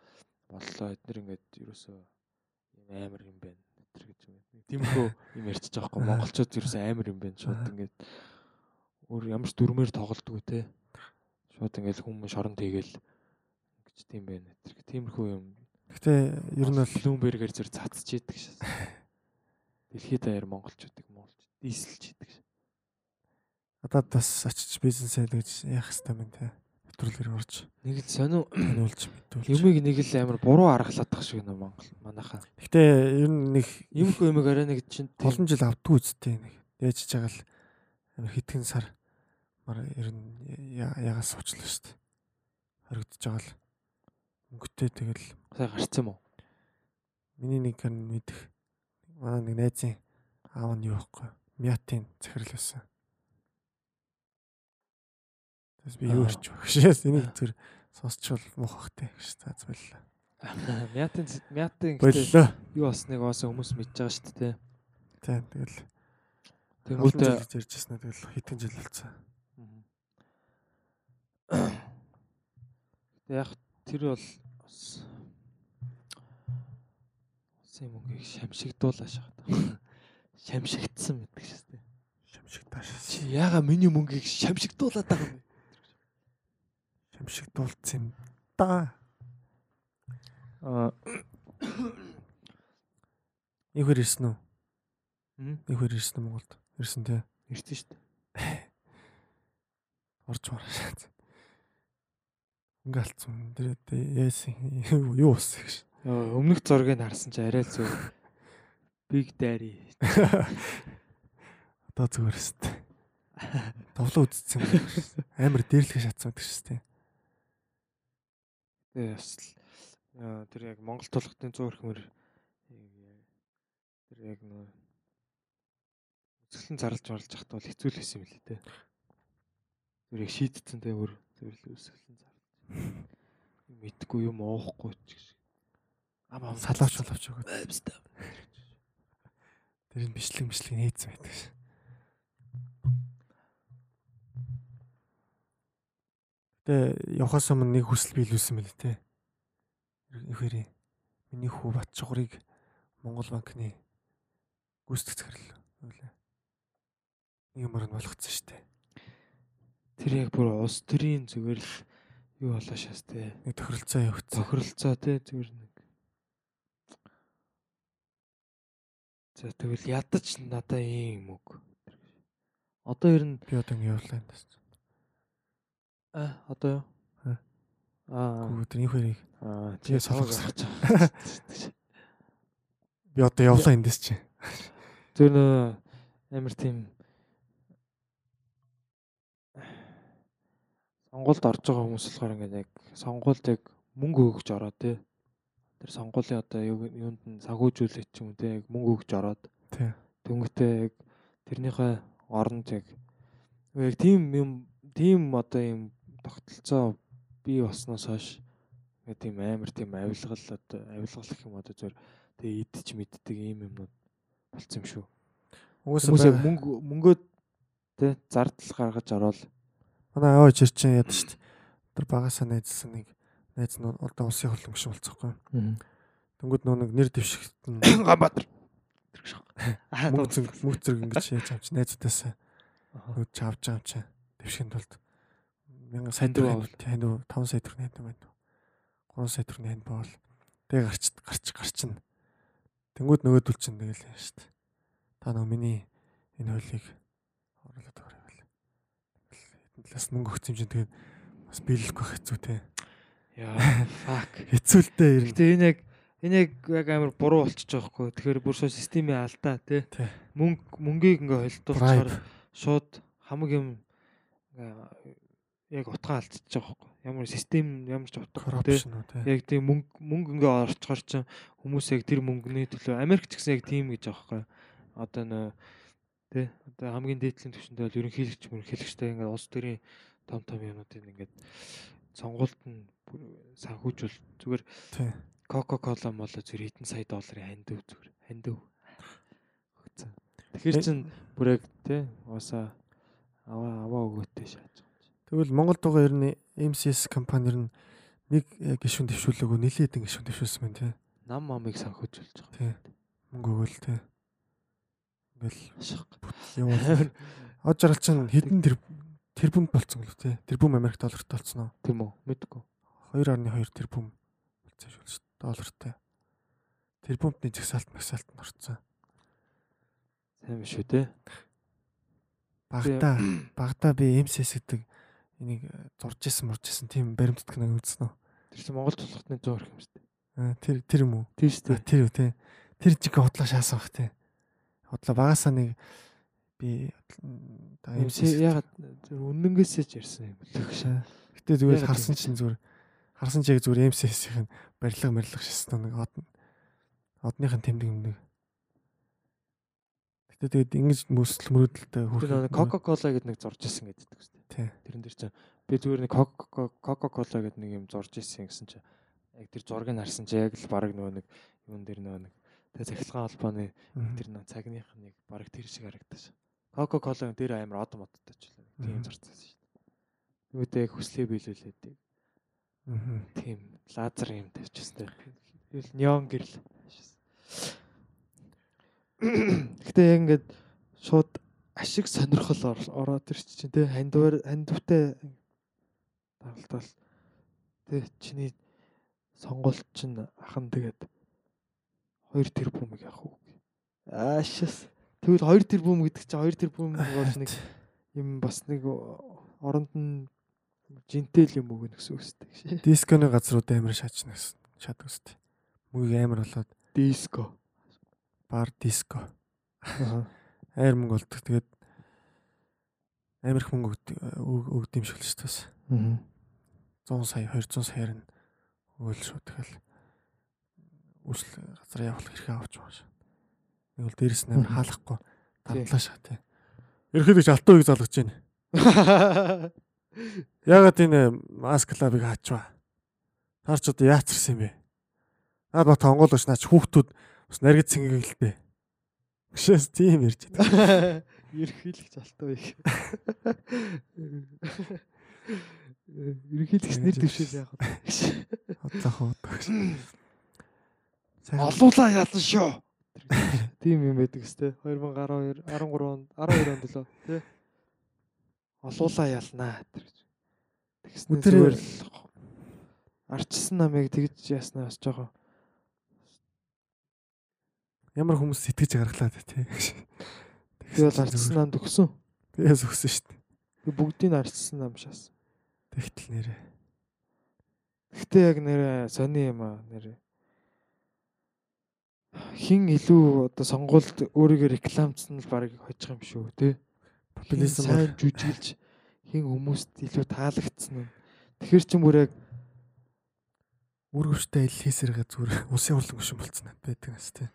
Боллоо эднэр ингээд ерөөсөө ийм амар юм байна. Тэр гэж юм. Тиймэрхүү юм ярьчих жоохгүй. Монголчууд ерөөсөө амар юм байна. Шууд ингээд өөр ямар ч дүрмээр тоглолтгүй те. Шууд ингээд хүмүүс шоронд хийгээл гэж тийм байна. Тэр тиймэрхүү юм. Гэтэ ер нь бол Bloomberg-ээр зүр цацж идэг шээ. Дэлхийд даяар монголчуудыг монголч дийсэлж идэг шээ. надад бас очиж бизнес гэж яах хэвээр юм те. Нэвтрүүлгээр орж Нэг л сонин таниулж мэдүүлж. Юмыг нэг л амар буруу аргалаадах шиг нэ Монгол манайхаа. Гэтэ ер нь нэг Юмхөө юмыг арай нэг чинь олон жил авдгүй үсттэй нэг. Ээж чагаа л амар хитгэн сар мар ер нь ягаас уучлаа шүү дээ. Хоригдож байгаа л өнгөтэй тэгэл сая гарцсан юм уу? миний нэг гэн мэдэх манай нэг найзын аав нь юу байхгүй мятын захирал байсан. Тэс би юу Аа. ирч баг шээс энийг зүр сонсчвал муухай хтэй гэж тааз боллоо. Мятын мятын Боллоо. юу басныг оосоо хүмүүс мэдж байгаа шүү дээ. Тийм тэгэл Тэнгүүтээ яснаа тэгэл хэдэн жил болсон. Тэг яг тэр бол бас улсын мөнгийг шамшигдуулаа шахаад. Шамшигдсан мэддэг шээ. дээ. Шамшиг таашаас. Чи яага миний мөнгийг шамшигдуулаад байгаа юм бэ? Шамшиг дуулцсан юм да. Аа. Нэг хэр ирсэн үү? Мм, Нэг хэр ирсэн Монголд? Ирсэн тий. Ирсэн шүү дээ. Орж мараа. Ингээ алдсан. Тэр яасан юу ус гэж. Өмнөх зургийг харсан чи арай л зөв. Big Daddy. Одоо зүгээр өст. Товлоо үдцсэн юм. Амар дээрлэх шатсан гэдэг шүү дээ. Тэгээ бас л тэр яг Монгол толготын 100 хэмэр тэр яг нөө үзэсгэлэн зарлж марлж захт бол хэцүү л байсан юм лээ те. Тэр яг шийдсэн те өөр тэр л үзэсгэлэн зарлж. Мэдгүй юм уухгүй ч гэж. Ам ам Салаач салаач өгöd. Амстаа. Тэр нь бичлэг бичлэг нээсэн байдаг ш. Гэтэ явахаас өмнө нэг хүсэл биелүүлсэн мэл те. Ихэрий. Миний хүү бат чугарыг Монгол банкны гүйцэтгэх захирал үлээ. Нэг юмар нь болгоцсон штэ. Тэр яг бүр улс төрийн зүгээр л юу болоо шээс те. Нэг тохиролцоо явагдсан. Тохиролцоо те зүгээр нэг. За тэгвэл ядаж надаа ийм үг. Одоо ер нь Би одоо ингэ явуулаа энэ тест. а одоо юу? Аа. Тэр ихэрийг Аа Тэгээ тэгээ солонгос солонгос. гарч байгаа. би одоо явуулаа энэ тест чи. Тэр нөө амар тийм сонгуульд орж байгаа хүмүүс болохоор ингээд яг сонгуульд яг мөнгө өгч ороод тий. Тэр сонгуулийн одоо юу- юунд нь санхүүжүүлэх ч юм уу тий яг мөнгө өгч ороод Тий. Тэнгүүтээ яг тэрнийхээ оронд яг яг тийм юм тийм одоо юм тогтолцоо бий болсноос хойш яг тийм амар тийм авилгал одоо авилгал гэх юм одоо зөв тэгээ идэж мэддэг ийм юмнууд болцсон юм шүү. Хүмүүс мөнгө мөнгөө тэ зардал гаргаж ороод манай аваа чирчин яд штт. Тэр багасаа найзсан нэг найз нь одоо улсын хурлын гишүүн болцоохгүй. Тэнгүүд нөө нэг нэр дэвшигт нь. Аа мөнгө зэрэг мөнгө зэрэг ингэж яаж авч найзуудаас Аа. нүүд чавж авч дэвшихэд тулд 1000 сая төгрөг тань уу 5 сая төгрөг найд байна. 3 сая төгрөг найд боол. Тэгээ гарч гарч гарчин. Тэнгүүд нөгөөдөл чинь тэгэл яа штт. Та нөө миний энэ хуулийг оруулаад өгөрэй. Хитэн талаас мөнгө өгсөн чинь тэгээд бас биелэхгүй хэцүү те. Яа, fuck. Хэцүү л дээ ер нь. Гэтэ энэ яг энэ яг яг амар буруу болчихж байгаа хгүй. Тэгэхээр бүр шууд системийн алдаа. Тий. Мөнгө мөнгийг ингээ холдуулчихаар шууд хамаг юм яг утгаа алдчихж байгаа хгүй. Ямар систем ямар ч утгагүй тий. Corruption уу те. Яг тийм мөнгө мөнгө ингээ орчгоор чинь хүмүүс яг тэр мөнгөний төлөө Америк ч гэсэн яг тийм гэж байгаа хгүй. Одоо нөө тий одоо хамгийн дээдлийн түвшиндээ бол ерөнхийлөгч мөрөнхийлөгчтэй ингээ улс төрийн том том юмнуудыг ингээд сонгуульд нь санхүүжүүл зүгээр. Coca-Cola мол зүгээр хэдэн сая долларын хандив зүгээр хандив. Хөөцөө. Тэгэхээр чин бүр яг тий уусаа аваа аваа өгөөтэй шааж байгаа. Тэгвэл Монголд байгаа ер нь MCS компани ер нь нэг э, гишүүн дэвшүүлээгүй нэлээд ингэ гишүүн дэвшүүлсэн байна те. Нам мамыг санхүүжүүлж байгаа. Тий. Мөнгө өгөөл те. Ингээл юм од жаргал чинь хэдэн тэр тэрбум болцсон гэлээ те. Тэрбум Америк долларт болцсон уу? Тийм үү? Мэдгүй. 2.2 тэрбум болцсон шүү дээ доллартай. Тэрбумтны жагсаалт магсаалт нь орцсон. Сайн биш үү те. Багада багада би MCS гэдэг энийг э, зурж исэн мурж исэн тийм баримтат киног үзсэн үү? Тэр чинь Монгол тулхтны 100 орх юм шүү дээ. Аа, Тэр тэр юм уу? Тийм шүү А, Тэр үү те. Тэр жиг хотлоо шаасан бах те. Хотлоо багасаа нэг би одоо. MCS Ягаад зөв үнэнгээсээ ч ярьсан юм л гэж. Гэтэ зүгээр харсан чинь зүгээр харсан чиг зүгээр MCS-ийн барилга барилга шээсэн нэг од одныхын тэмдэг юм нэг. Гэтэ тэгээд ингэж мөсөл мөрөдөлтөй нэг Coca-Cola гэдэг нэг зурж исэн гэдэг. Тий. Тэрэн дээр чинь би зүгээр нэг Coca- Coca-Cola гэдэг нэг юм зурж исэн гэсэн чинь яг тэр зургийг харсан чинь яг л баг нөгөө нэг юун дээр нөгөө нэг тэгээ цахилгаан холбооны тэр нэг цагных нэг баг тэр шиг харагдаж. Coca-Cola-гийн дээр амар од модтой ч л тийм Мгм. зурцсан шүү дээ. Яг хүслээ биелүүлээд Мгм. тийм лазер юм тавьчихсан. Тэгэл неон гэрэл. Гэтэ яг ингээд шууд ашиг сонирхол ор- ороод ирч чинь те хандвар хандвтай даралтал те чиний сонгуульт чинь ахан тэгээд 2 тэрбумыг явах уу аашаас тэгвэл 2 тэрбум гэдэг чинь 2 тэрбум бол нэг юм бас нэг оронд нь жинтэл юм өгнө гэсэн үг шүү дээ. Дисконы газрууд амар шаачна гэсэн шат үстэй. Мөнгө амар болоод. Диско. Бар диско. Амар мөнгө болдог. Тэгээд амар их мөнгө өгд- өг- өгд юм шиг л шүү дээ. бас. 100 сая 200 саяар нь өөл шүү тэгэл үсэл газар явах хэрэг авч байгаа шүү. Нэг бол дээрэс нь хаалахгүй дардлаа шаа тий. Ерөнхийдөө ч алтан үеийг залгаж байна. Ягаад энэ маск клабыг хаачваа? Таар ч одоо яацрсан юм бэ? Наад бат онгоолгоч наач хүүхдүүд бас наргид цэнгэгэлтэй. Гшээс тийм ярьж байна. ерхийлэгч алтан их ерхийлэгч нэр дэвшээл яах вэ Одлох уу. Олуулаа ялан шүү тийм юм байдаг өстэй 2012 13 онд 12 онд лөө тий олуулаа ялнаа гэж тэгснэ Өдөр- зүгээр л арчсан намайг тэгж яснаа бас жоохон Ямар хүмүүс сэтгэж гаргалаад тий. бол арчсан намд өгсөн Тэгээс өгсөн шүү дээ. би бүгдийг арчсан нам шаасан Тэгтэл нэрээ. Гэхдээ яг нэрэ сони юм аа нэрэ. Хин илүү одоо сонгуульд өөрийгөө рекламцсан л баг хожих юм шүү тий. Популизм сайн жүжиглж хин хүмүүст илүү таалагдсан нь. Тэгэхэр чин бүр яг үргэлжтэй ил хийсэргээ зүгээр усын урлан гүшин болцсон байдаг нас тий.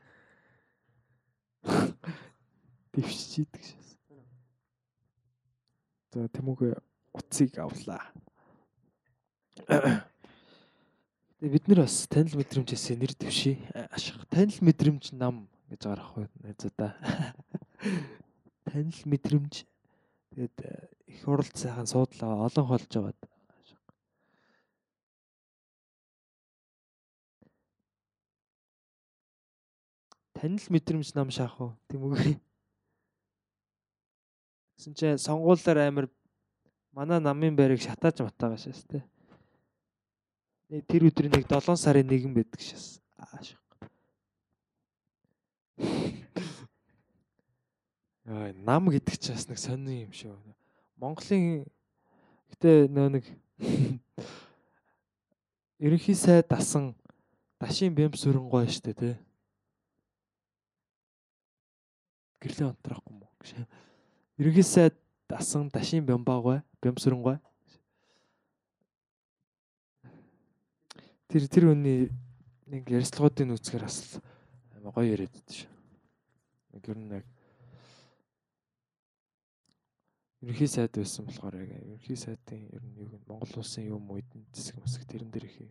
дэвшиж идэг шээс. За тэмүүгээ утсыг авлаа. Тэгээ бид нар бас танил мэдрэмжээс нэр дэвшээ. Ашиг танил мэдрэмж нам гэж гарах бай найзуудаа. Танил мэдрэмж тэгээд э, их хуралд сайхан суудлаа олон холж аваад. Танил мэдрэмж нам шаах уу? Тэмүүгээ. Гэсэн чинь сонгуулаар амир манай намын байрыг шатааж матаагаа шээс тэ. Нэг тэр өдрийн нэг 7 сарын 1 байдаг шээс. Ааш. Яа, нам гэдэг чинь бас нэг сонин юм шүү. Монголын Гэтэ нөө нэг ерөнхий сайд дасан дашийн бямс сүрэн гоё штэ тий. Гэрлээ онтрахгүй мó гэж. Ерөнхий сайд дасан дашийн бямбаа гоё, бямс сүрэн Тэр тэр үний нэг ярилцлагуудын үүсгэр бас амар гоё яриад байдаг шүү. Нэг ер нь яг ерөнхий сайд байсан болохоор яг ерөнхий сайдын ер нь юу Монгол улсын юм үйдэн засаг масаг тэрэн дээр их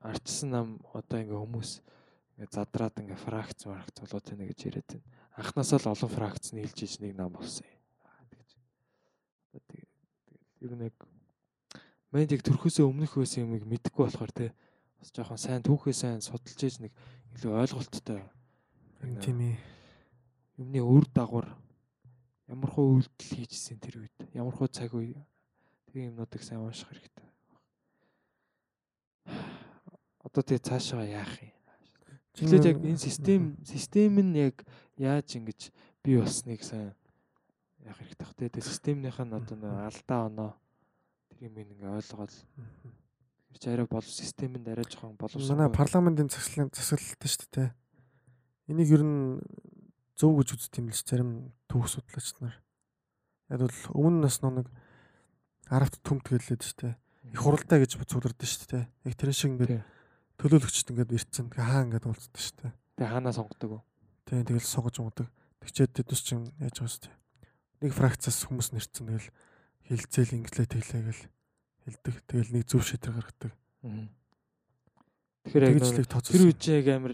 арчсан нам одоо ингээ хүмүүс ингээ задраад ингээ фракц фракц болоод байна гэж яриад байна. Анхнаасаа л олон фракц нийлж иж нэг нам болсон юм. Тэгэж. Одоо тэгээд ер нь яг мэд яг төрхөөсөө өмнөх байсан юмыг мэдэхгүй болохоор те бас жоохон сайн түүхээ сайн судалж иж нэг илүү ойлголттой. Тийм ээ. Юмны өр дагавар ямар хуу үйлдэл хийжсэн тэр үед ямар хуу цаг үе тэр юмнуудыг сайн унших хэрэгтэй. Одоо тэгээ цаашаа яах юм? Жилээд яг энэ систем систем нь яг яаж ингэж бий болсныг сайн яах хэрэгтэй бах тэгээ системнийх нь одоо нэг алдаа оноо тэр юм ингээ ойлгоод тэр чи арай болов системэнд арай жоохон боловсон. Манай парламентын засаглалын засаглалтай шүү дээ. Энийг ер нь зөв гэж үздэг юм л зарим түүх судлаач нар. Яг бол өмнө нас нэг аравт төмт гэлээд штэ. Их хуралдаа гэж цуглардсан штэ. Яг тэр шиг ингээд төлөөлөгчд ингээд ирцэн хаа ингээд уулздаг штэ. Тэгээ хаанаа сонгодог вэ? Тийм тэгэл сонгож унгадаг. Тэгчээд тэдүс чинь яаж байгаа штэ. Нэг фракцаас хүмүүс нэрцэн тэгэл хилцээл инглээ тэглээ гэл хэлдэг. Тэгэл нэг зөв шийдвэр гаргадаг. Тэгэхээр яг тэр үеч яг амар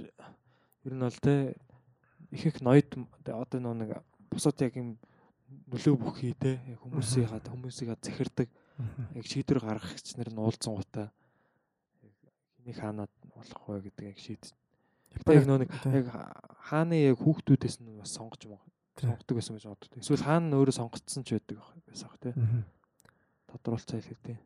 ер нь бол те их их ноёд одоо нэг бусад яг юм нөлөө бүхий те хүмүүсийн хад хүмүүсийг захирдаг яг шийдвэр гаргагч нар нь уулзсан гутаа хэнийг хаанаад болох вэ гэдэг яг шийд. Яг нөө нэг яг хааны яг хүүхдүүдээс нь бас сонгож юм сонгодог байсан гэж боддог. Эсвэл хаана өөрөө сонгогдсон ч байдаг байсан ах тий. Тодруулцаа хэлэх тий.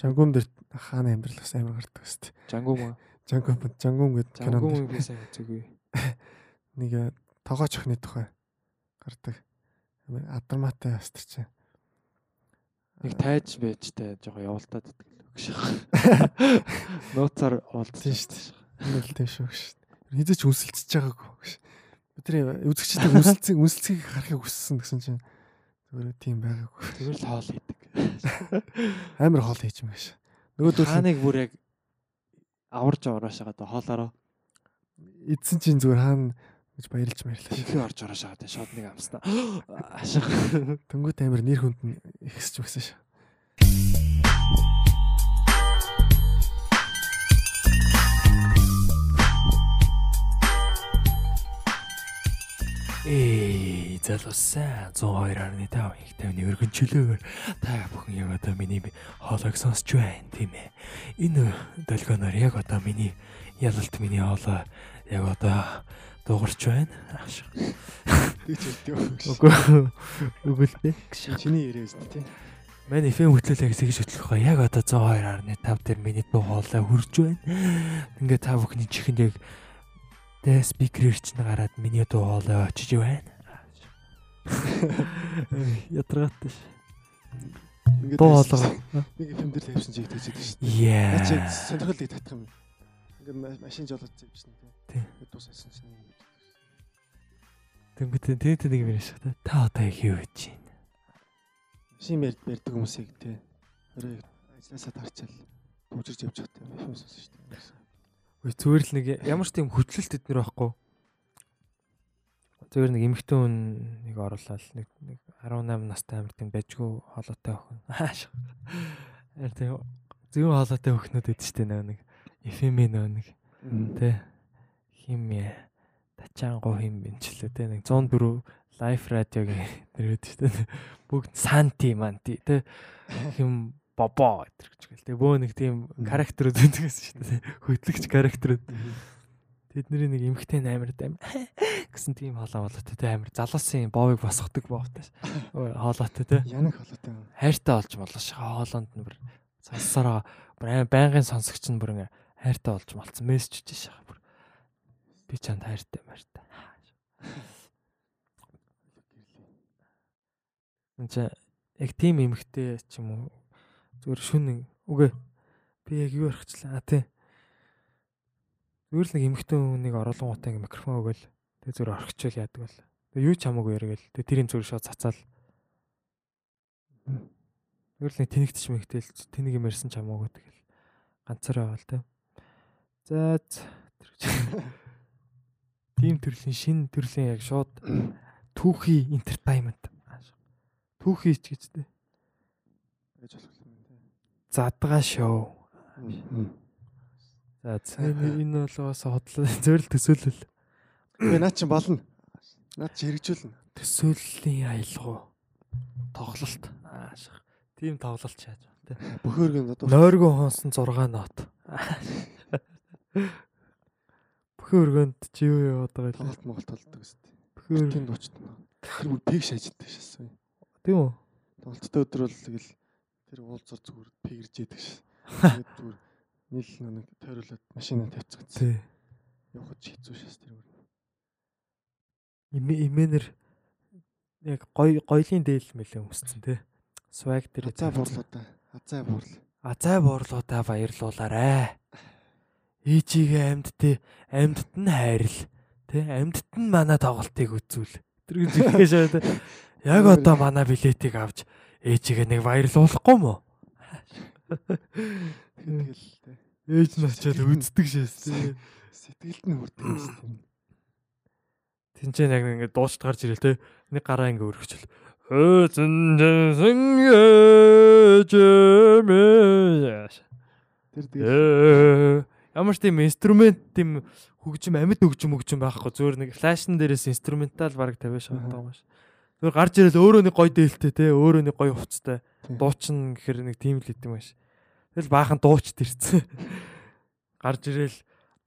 Жангум дээр хааны амьдрал бас амар гардаг шүү дээ. Жангум аа. Жангум жангум гэдэг кинонд. Жангум гэсэн хэцүүгүй нэг э, тогооч охины тухай гардаг. Адармаатай астар чинь. Нэг тайж байж та жоохон явуултаад идэх л гэж. Нууцаар уулдсан шүү дээ. Энэ л тийм шүү гэж. Хизээч үнсэлцэж байгаагүй гэж. Бидний үзэгчдийн үнсэлцэг үнсэлцгийг харахыг хүссэн гэсэн чинь зүгээр тийм байгаагүй. Зүгээр л хоол хийдэг. Амар хоол хийж юм гэж. Нөгөөдөл ханыг бүр яг аварж аваашаага да хоолоороо эдсэн чинь зүгээр хаана гэж баярлж баярлаа. Ихээ орж ороо шагаад шууд нэг амснаа. Дөнгөт амир нэр хүнд нь ихсэж өгсөн ш. Эй, залуусан 102.5 их тавны өргөнчлөөр та бүхэн яг одоо миний хоолойг сонсч байна тийм ээ. Энэ долгионоор яг одоо миний ялалт миний хоолой яг одоо дуурч байна. Тэгж хэлдэг. Үгүй дээ. Чиний яриа өст тий. Манай FM хөтлөлөө гэж хөтлөх байгаа. Яг одоо 102.5 дээр миний дуу хоолой хурж байна. Ингээ та бүхний чихэнд яг тэ спикерээр чинь гараад миний дуу хоолой очиж байна. Ятрагатай ш. Дуу хоолой нэг FM дээр тавьсан чиг тэгж байдаг шүү дээ. Яа. Чи сонирхолтой татах юм. Ингээ машин жолооч явчихна тий. Дууссан чинь. Тэнгүүтээ тэнт нэг юм шиг та одоо яг юу хийж байна? Машин ярьд ярьдаг хүмүүсийг тий. Өөрөө ажилласаа тарчаал бүжирж явж байгаа юм сонсон шүү дээ. Үгүй зүгээр л нэг ямар ч тийм хөтлөлт эднэр байхгүй. Зүгээр нэг эмэгтэй хүн нэг оруулаад нэг 18 настай амир тийм байжгүй хоолойтой охин. Ааш. Тийм зөв хоолойтой өхнүүд эд штэ нэг FM-ийн нэг. Тий хим яа тачаангу хим бинчлээ те нэг 104 лайф радиог нэрвэд дээ. Бүгд санти манти те хим бобо ч гэл. Те бөө нэг тийм характерүүд өгдөгс шүү дээ. Хөтлөгч характерүүд тэдний нэг эмхтэй амир дэм гэсэн тийм хоолоо болоо те. Амир залуусын боовыг босгодог боовтай хоолоотой те. Янаг хоолоотой хайртай болж болоо ш. Хоолоонд нь бүр сонсороо. Бүр байнгын сонсогч нь бүр хайртай болж малцсан. Мессеж хийж шаа бүр Би чанд хайртай мартай. Энд яг тийм эмхтэй ч юм уу? Зүгээр шүн үгүй. Би яг юу ярихчлаа тий зүгээр л нэг эмхтэй хүнийг гутаа ингээ микрофон өгөөл. Тэгээ зүгээр орхичвал яадаг бол. Тэгээ юу ч хамаагүй яриагэл тэгээ тэрийн зүгээр шууд цацаал. Зүгээр л нэг тэнэгтч мэгтэл тэнэг юм ярьсан ч хамаагүй тэгэл. Ганцаараа байвал тий за тийм төрлийн шин төрлийн яг шууд түүхий entertainment. Түүхий ч гэж тий гэж болох юм тий. задгаа шоу за энэ энэ бол бас хотлоо зөөрл төсөөлөл Гэ наа чи болно. Наад чи хэрэгжүүлнэ. төсөөллийн аялгау тоглолт аашиг тийм тоглолт шааж байна тий Бөхөөргөн одоо нойргоо хонсон 6 нот бүхэн өргөнд чи юу яваад байгаа юм тоглолт моголт толдог өстэй. Тийм дуучт. Тэр бүр пиг шааждаг шээсэн. тийм үү Тоглолттой өдөр бол тэгэл тэр уулзар зүгээр пигэрж яадаг шээ. Тэгээд зүгээр нийл нэг тойруулаад машинаа тавьчихсан. тий Явахд ч хэцүү шээс тэр бүр. имэнэр яг гой гоёлын дээл мэлээ өмсцэн тий сваг дээр Азаа буурлуудаа. Азаа буурл. азай буурлуудаа баярлуулаарэ ээжигээ амьдтээ амьдт нь хайрл тий амьдт нь манай тоглолтыг үзүүл тэр шээ тий яг одоо манай билетийг авч ээжигээ нэг баярлуулахгүй мó Тэгэл тэ. ээж нь очиод үздэг шээс Сэтгэлд нь хүрдэг юм шүү дээ. Тинчээ яг ингээд дуучт гарч ирэл те. Нэг гараа ингээд өргөчл. Хөөцөн ээжэмээ. Тэр тэгэл Ямар ч тийм инструмент тийм хөгжим амьд хөгжим хөгжим байхгүй зөөр нэг флашн дээрээс инструментал баг тавиаш байгаа юм шиг. Зөөр гарч ирэл өөрөө нэг гой дээлтэй те өөрөө нэг гой хувцтай дуучин гэхэр нэг тийм л идэм маш. Тэгэл баахан дуучт ирсэн. Гарч ирэл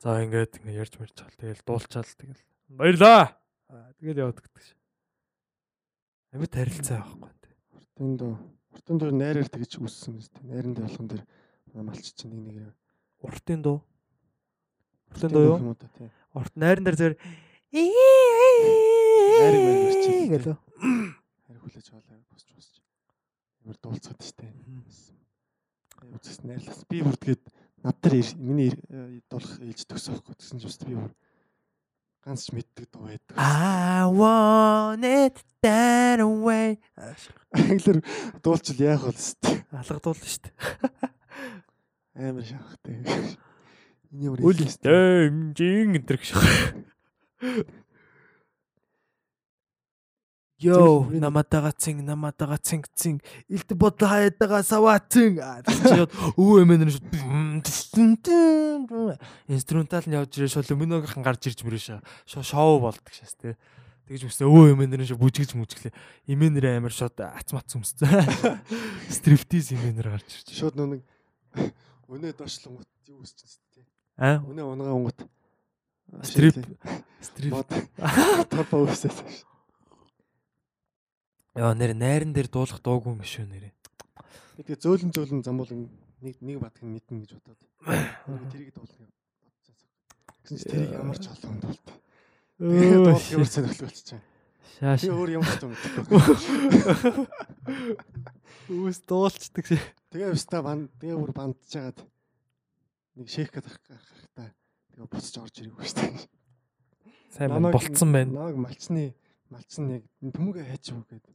за ингээд ингээд ярьж мэрч чал тэгэл дуулчаал тэгэл баярлаа. Аа, Тэгэл яваад гэдэг ш. Амьд харилцаа байхгүй те. Уртын дөө. Уртын дөө найраар тэгж үссэн юм шүү дээ. Найрын дэлгэн дээр малч чинь нэг нэг Уртын дуу. Уртын дуу юу? тий. Урт найран дээр зэр Найраг маяг ирчихсэн. гэлөө. Хайр хүлээж аваад босч босч. Ямар дуулцаад штэ. Үзэс найрлаас би бүр тэгээд над дээр миний э, дуулах ээлж төгсөхгүй гэсэн ч баста би бүр ганц ч мэддэг дуу байдаг. I want it that way. Англиар дуулчил яах вэ штэ. Алгадуулна шүү дээ. Амар шахахтай. Энэ ямар Үл хэлээс- дэмжин энэ гэх шиг. Йоо, наматага цинг, наматага цинг цинг. Илт бодол хаяатага саваацин. Чиод өвөө эмээнэр инструментал нь явж ирээ шол өмнөөгийнхэн гарч ирж мөрөө шоо шоу болдог шээс те. Тэгж үснэ өвөө эмээнэр шоо бүжгэж мүжглээ. Эмээнэр амар шууд ац мац өмссөн. Стриптиз эмээнэр гарч ирж. шууд нүг өнөө доошлонгот юу үсчихсэн тий. Аа? Өнөө унгаа унгот Стрип стрип бод топо үсээс. Яа нэр найран дээр дуулах дуугүй юм шүү нэрээ. Би тэгээ зөөлөн зөөлөн замбул нэг нэг батг нь мэднэ гэж бодоод. Нэг тэрийг дуулах юм бодсон. Гэсэн чи тэрийг ямар ч холоон дуулт. Дуулах ямар сонирхол болчихсон. Шааш. Би өөр юм мэдэхгүй. Үүс дуулцдаг шээ. Тэгээ өста бан тэгээ бүр бандчихагаад нэг шейх гэдэг харахтаа тэгээ буцаж орж ирэх шүү. Сайн. Болцсон байна. Намайг малчны малчин яг төмөөгөө хайч юу гэдэг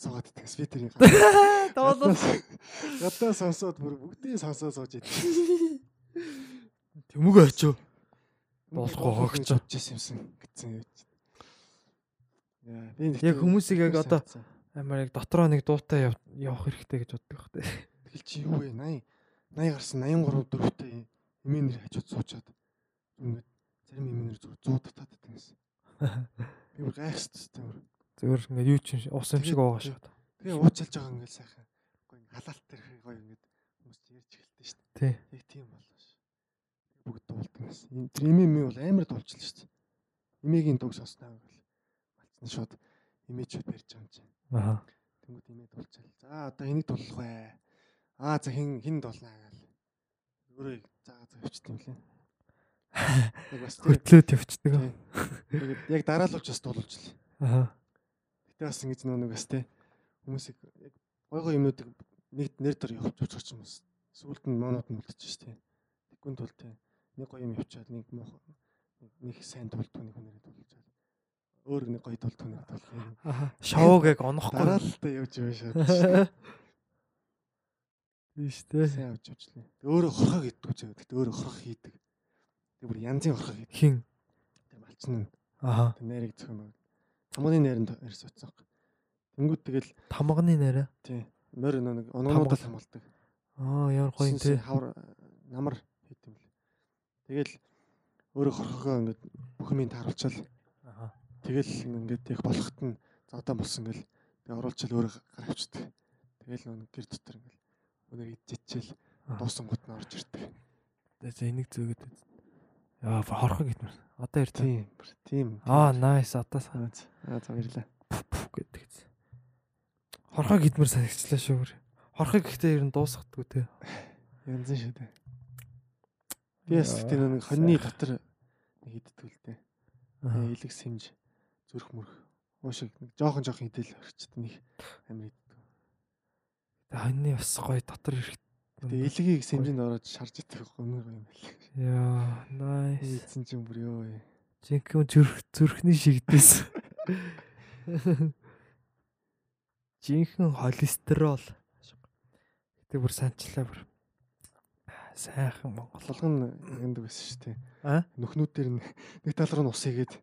асуугаад итгэс би тэрийг Дуулал. гадаа сонсоод бүр бүгдийг сонсоо сууж идэв. Тэмүүг очив. Болохгүй хогч. бодож юмсан гэсэн юм. Яг хүмүүсийг яг одоо амар яг дотроо нэг дуутай яв- явах хэрэгтэй гэж боддог тэ. тэгэл чи юу вэ? 80 80 гарсан 83 дөрөвтэй эмээнэр хажууд суучаад ингээд зарим эмээнэр зүгээр 100 татаад байдаг юмсан. Би бүр гайхстай бүр. Зүгээр ингээд юу ч ус юм шиг байгаа шүү. Тэгээ уучлж байгаа ингээд сайхан. Уу ингээд халаалт тэр гоё ингээд хүмүүс ярьж эхэлдэг шүү. Тий. Яг тийм болоо ш. Тэгээ бүгд дуулдаг юмсан. Энэ тэр эмээ мэй бол амар дуулчихлаа шүү. Эмээгийн дуг сонсноо гэвэл малцсан шууд эмээчүүд барьж байгаа юм чинь. Аа. Тэнгүүд имээ дуулчаал. За одоо энийг дуулах бай. Аа за хин хин дуулнаа гэл. Өөрөө заа заа өвчт юм лээ. Яг бас тийм. Хөтлөө тавьчихдаг. тийм. Тэгээд яг дараалуулж бас дуулуулж л. Аа. Гэтэ бас ингэж нэг бас тийм хүмүүсийг яг гой гой юмнуудыг нэг нэр дээр явуулж явуучих юм бас. Сүүлд нь монод нь үлдчихэж штэ. Тэгвэл тул тий. Нэг гоё юм явуучаад нэг муу нэг сайн тултуу нэг хүнээр тулчаад өөр нэг гоё тултуу нэг тулах. Аха. Шоуг яг онохгүй. Дараалтаа явж яваа шат. Тийш тэ. Сайн авч явжлаа. Тэг өөрөө хорхоо гэдэггүй зөө. Тэгтээ өөрөө хорхоо хийдэг. Тэг бүр янзын хорхоо хийдэг. Хин. Тэг малчин Аха. тэг найрыг зөхөн. Тамганы найранд ирс утсан. Тэнгүүд тэгэл Тамганы нэрэ. тий. Морь нэг оноонуудад хамгаалдаг. Аа ямар гоё юм те. Хавар намар хийдэм бэл. Тэгэл өөрөө хорхогоо ингээд бүх юмыг тааруулчаал. Аха. Тэгэл ингээд яг болохт нь за одоо болсон гэл тэг оруулчаал өөрөө гар авчдаг. Тэгэл нэг гэр дотор ингээд өнөр идчихэл дуусан гут нь орж ирдэг. За энийг зөөгöd. Яа хорхоо гэтмэр. Одоо. Тийм. бүр Тийм. Аа nice одоо Аа за аа, за баярлаа. гэдэг. Хорхоо гэдмэр санагчлаа шүү. Хорхоо гэхдээ ер нь дуусгадгүй те. Янзын шүү дээ. Би бас тэр нэг хоньны дотор нэг иддэг л дээ. Аа. Илэг сэмж зүрх мөрх. Уушиг нэг жоохон жоохон идэл орчт нэг амир иддэг. Ханьны бас гоё дотор ирэх. Тэгээ илгийг сэмжинд ороод шарж идэх гомны гоё юм байл. Яа nice. Ийдсэн чинь бүр ёо. Жинхэнэ зүрх зүрхний шигдээс. Жинхэнэ холестерол. Гэтэ бүр санчлаа бүр. Сайхан Монгол. Болгон яндаг байсан шүү дээ. Аа? Нөхнүүд нь нэг тал руу нь ус игээд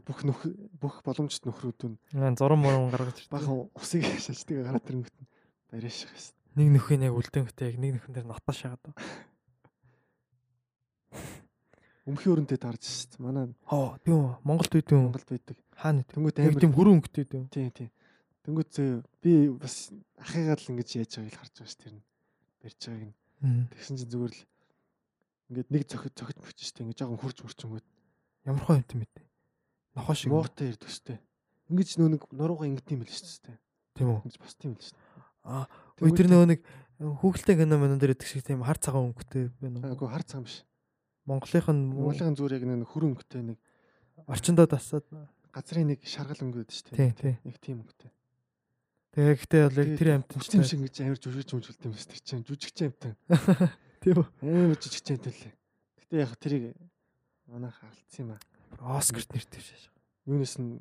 бүх нөх бүх боломжит нөхрүүд нь зурм мурам гаргаж бахан усыг шаждаг гараад ирэнгүүт нь барьж шүү. Нэг нөхөн яг үлдэнгөтэй яг нэг нөхөн дээр натаа шагаад. Өмхийн өрөнтэй таарч шүү дээ. Манай Хоо тийм. Монголд үйд юм. Монголд байдаг. Хаана үү? Тэнгүүд амар тийм хүрэн өнгөтэй үү? Тийм тийм. Тэнгүүд зөө би бас ахыгаа л ингэж яаж байгааг л харж байгаа ш тэр нь. Барьж байгааг нь. Тэгсэн чинь зүгээр л ингээд нэг цохид цохид мөч штэ ингээд жоохон хурж мөрчөнгөд Ямар хөө юм бэ? Нохоо шиг. мууртай ирдэг штэ. Ингэж нөө нэг нуруугаа ингээд юм бэл штэ. Тийм үү? Ингэж бас тийм л штэ. Аа. Тэр нөгөө нэг хүүхэлтэй кино мөн дээр идэх шиг тийм хар цагаан өнгөтэй байна уу? Айгу хар цагаан биш. Монголынх нь Монголын зүгээр яг нэг хөрөн өнгөтэй нэг орчиндөө тасаад. газрын нэг шаргал штэ. Тий, тий. Нэг тийм өнгөтэй. Тэгээ гэхдээ бол яг тэр амтан тийм шиг ингэж амар жүжигч жүжигт юм штэ. Чинь жүжигч амтан. Тийм үү? Амар жүжигч амтан лээ. Гэтэ яг тэрийг манайх алдсан юм аа. Оскарт нэртэй шааш. юунес нь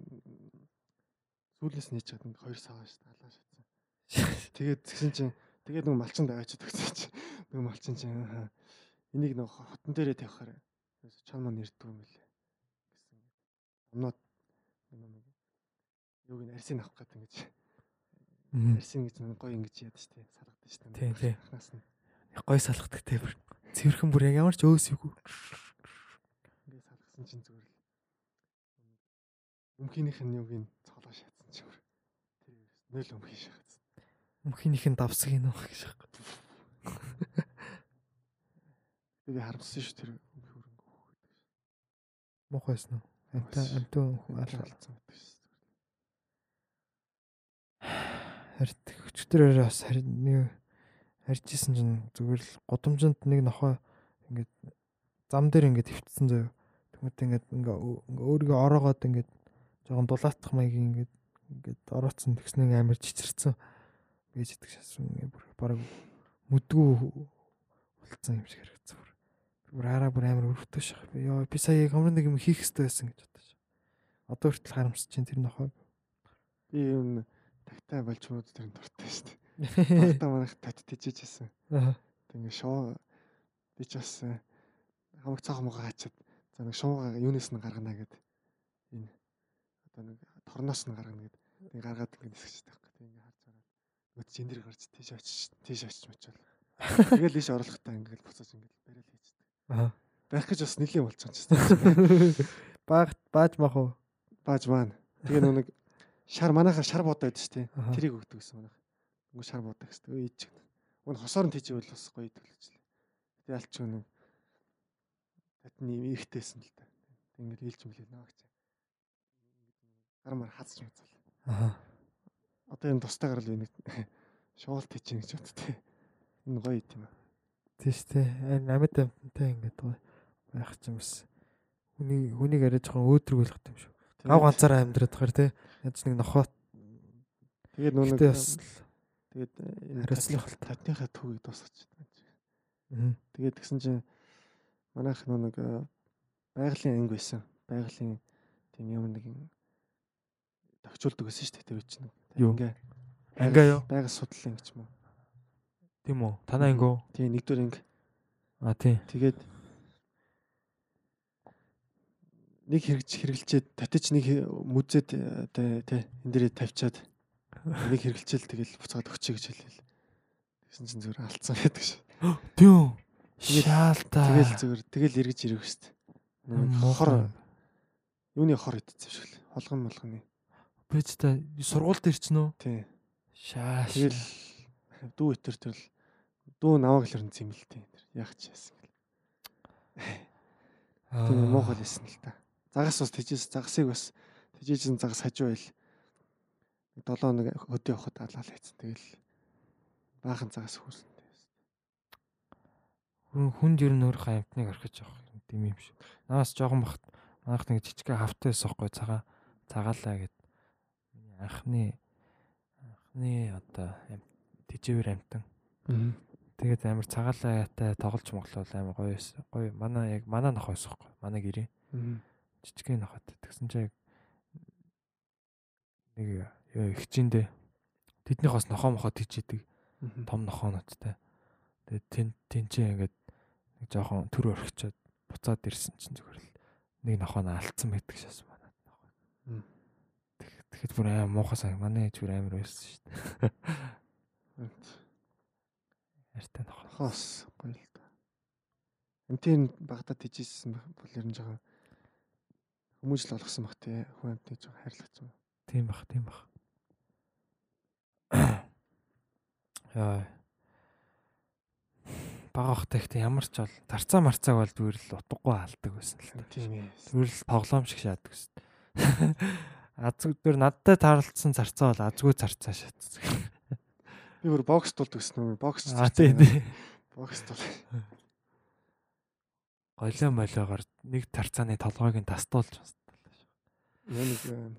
сүүлнээс нь хийж чад нэг хоёр саваа шүү дээ алаа шатсан. Тэгээд тэгсэн чинь тэгээд нэг малчин даваачаад өгсөн чинь нэг малчин чинь энийг нэг хотон дээрээ тавихаар чон ман нэрдэг юм билээ гэсэн. Амнууд нэг юуг нь арсын авах гэдэг ингэж арсын гэж нэг гоё ингэж яад штэ салгадаг штэ. Тий, тий. Анхнаас нь Гой салгадаг те бүр. Цэвэрхэн бүр яг ямар ч өөс югүй. ингэ салгасан чинь зүгээр л өмхийнх нь юуг нь цоглоо шатсан чинь бүр тэр нөл өмхий шахацсан. Мөхийнх нь давсаг юм уу гэж байна. Тэгээ харамссан шүү тэр хөрөнгө хөөх гэдэг. Муухайсэн уу? Амтаа амтаа Алалцсан алаа. гэдэг шүү. Харт өчтөрөөр бас харин нэг харжсэн чинь зүгээр л годомжинд нэг нохой ингээд зам дээр ингээд хөвтсөн заяа. Тэгмээд ингээд ингээ өөрийгөө ороогоод ингээд жоохон дулаацах маягийн ингээд ингээд орооцсон тэгснэг амар чичирсэн. Бэж идэх ингээ бүр баг мүдгүү болцсон юм шиг харагдсан бүр. Бүр хараа бүр амар өрөвтэй шах. Йоо би сая ямар нэг юм хийх хэрэгтэй байсан гэж бодож. Одоо хүртэл харамсаж чинь тэр нохой. Би юм тагтай болчмууд тэр дуртай шүү дээ. Багтаа манайх тат. Аа. Тэг ингээ шоо би ч бас э, хамаг цаах мага хачаад за нэг шуугаа юунес нь гаргана гэд энэ одоо нэг торноос нь гаргана гэд тэг гаргаад ингээ нисгэж таах гэдэг ингээ харж чинь дээр гарч тийш очиж тийш очиж мочвол. Тэгэл ийш оруулахдаа ингээл буцаж ингээл барайл хийждэг. Аа. Байх гэж бас нэлийн болчихсон ч гэсэн. Багт бааж мах уу? Бааж маань. Тэгээ нэг шар манайхаар шар бодоо дээ. Аха. Тэрийг өгдөг гэсэн манайх. Нөгөө шар бодоо гэсэн. Өө ич. Уг хосоор нь тийжвэл бас гоё төлөвчлээ. Тэгээ алч нэг татны ихтэйсэн л. Тэг ингээл илж мөлий наа гэж. Гар мар хазч мэцэл. Аа. Одоо энэ тустайгаар л би нэг шуулт хийчих гэж боддتي. Энэ гоё юм аа. Тийш тий. Амьд амттай ингээд байх юм бас. Хүний хүнийг арай жоохон өөдрөг байлгах юм шүү. Гав ганцаараа амьдраад байгаа тий. Яаж нэг нохоо Тэгээд нэг бас Тэгээд энэ Хариуцлах татны- татныхаа төвийг дуусгач. Мгм. Тэгээд тэгсэн чинь манайх нэг э, байгалийн анги байсан. Байгалийн тийм юм нэг тохижуулдаг байсан шүү дээ тэр үуч Ингээ Ангиа юу? Байгаль судлалын гэж юм уу? Тийм үү? Танаа ингөө. Тийм нэгдүгээр анги. А тийм. Тэгээд нэг хэрэгж хэрэгэлчээд татич нэг тэ тэ энэ дээрээ тавьчаад нэг хэрэгэлчээл тэгэл буцаад өгчэй гэж хэлээл. Тэгсэн чинь зүгээр алдсан байдаг ш. Тийм. Тэгээд- Шаалта. Тэгэл зүгээр тэгэл эргэж ирэх хэвчээ. Хор юуны хор идсэн шиг л. Холгон молгоны. Бэж та сургуульд ирсэн үү? Тий. Шааш. Тэгэл дүү өтөр төрл дүү наваг л өрн зэмлэлтэй. Яг ч яасан гэл. Тийм муухай л байсан л та. Загас бас тэжээс загасыг бас тэжээжсэн загас хажуу байл. 7 нэг хөдөө явахад алаал хийсэн. Тэгэл баахан загас. Хүн хүнд ер нь өөрийнхөө амтныг орхиж явах юм юм шиг. Наас жоохон бахт манайх нэг жижигхэн хавтаа байсаахгүй цагаан цагаалаа гэд. Анхны анхны одоо тэжээвэр амтан. Тэгээд амар цагаалаа яатай тоглож моглол амар гоё. Гоё манай яг манай нох байсаахгүй. Манай гэрээ жижигхэн нохот. Тэгсэн чинь яг нэг ёо ихчиндээ тэднийх бас нохоо мохоо тийчээдэг. том нохооноттой. Тэгээд тэн тэнцээ ингээд нэг жоохон төр орхичоод буцаад ирсэн чинь зүгээр л нэг нохоо нь алдсан байдаг шээс манай нохоо. Тэгэхэд бүр аим муухай сан манай зүгээр амар байсан шүү дээ. Яртай нохоо. Хос гоё л та. Эмтийн багтаад тийжсэн бол ер нь жоохон хүмүүжил олгосон баг тий. Хүн амтны жоохон хайрлагдсан. Тийм бах, тийм бах. Яа. Бага хахта ихтэй ямар ч бол тарцаа марцааг бол зүгээр л утгагүй алдаг байсан л та. Тийм ээ. Зүгээр л тоглоом шиг шаадаг гэсэн. Азгүй дээр надтай таарлцсан зарцаа бол азгүй зарцаа шатсан. Би бүр бокс тулд гэсэн үү? Бокс. Тийм тийм. Бокс тул. Голио молиогоор нэг тарцааны толгойг нь тастуулж байна. Нэг э,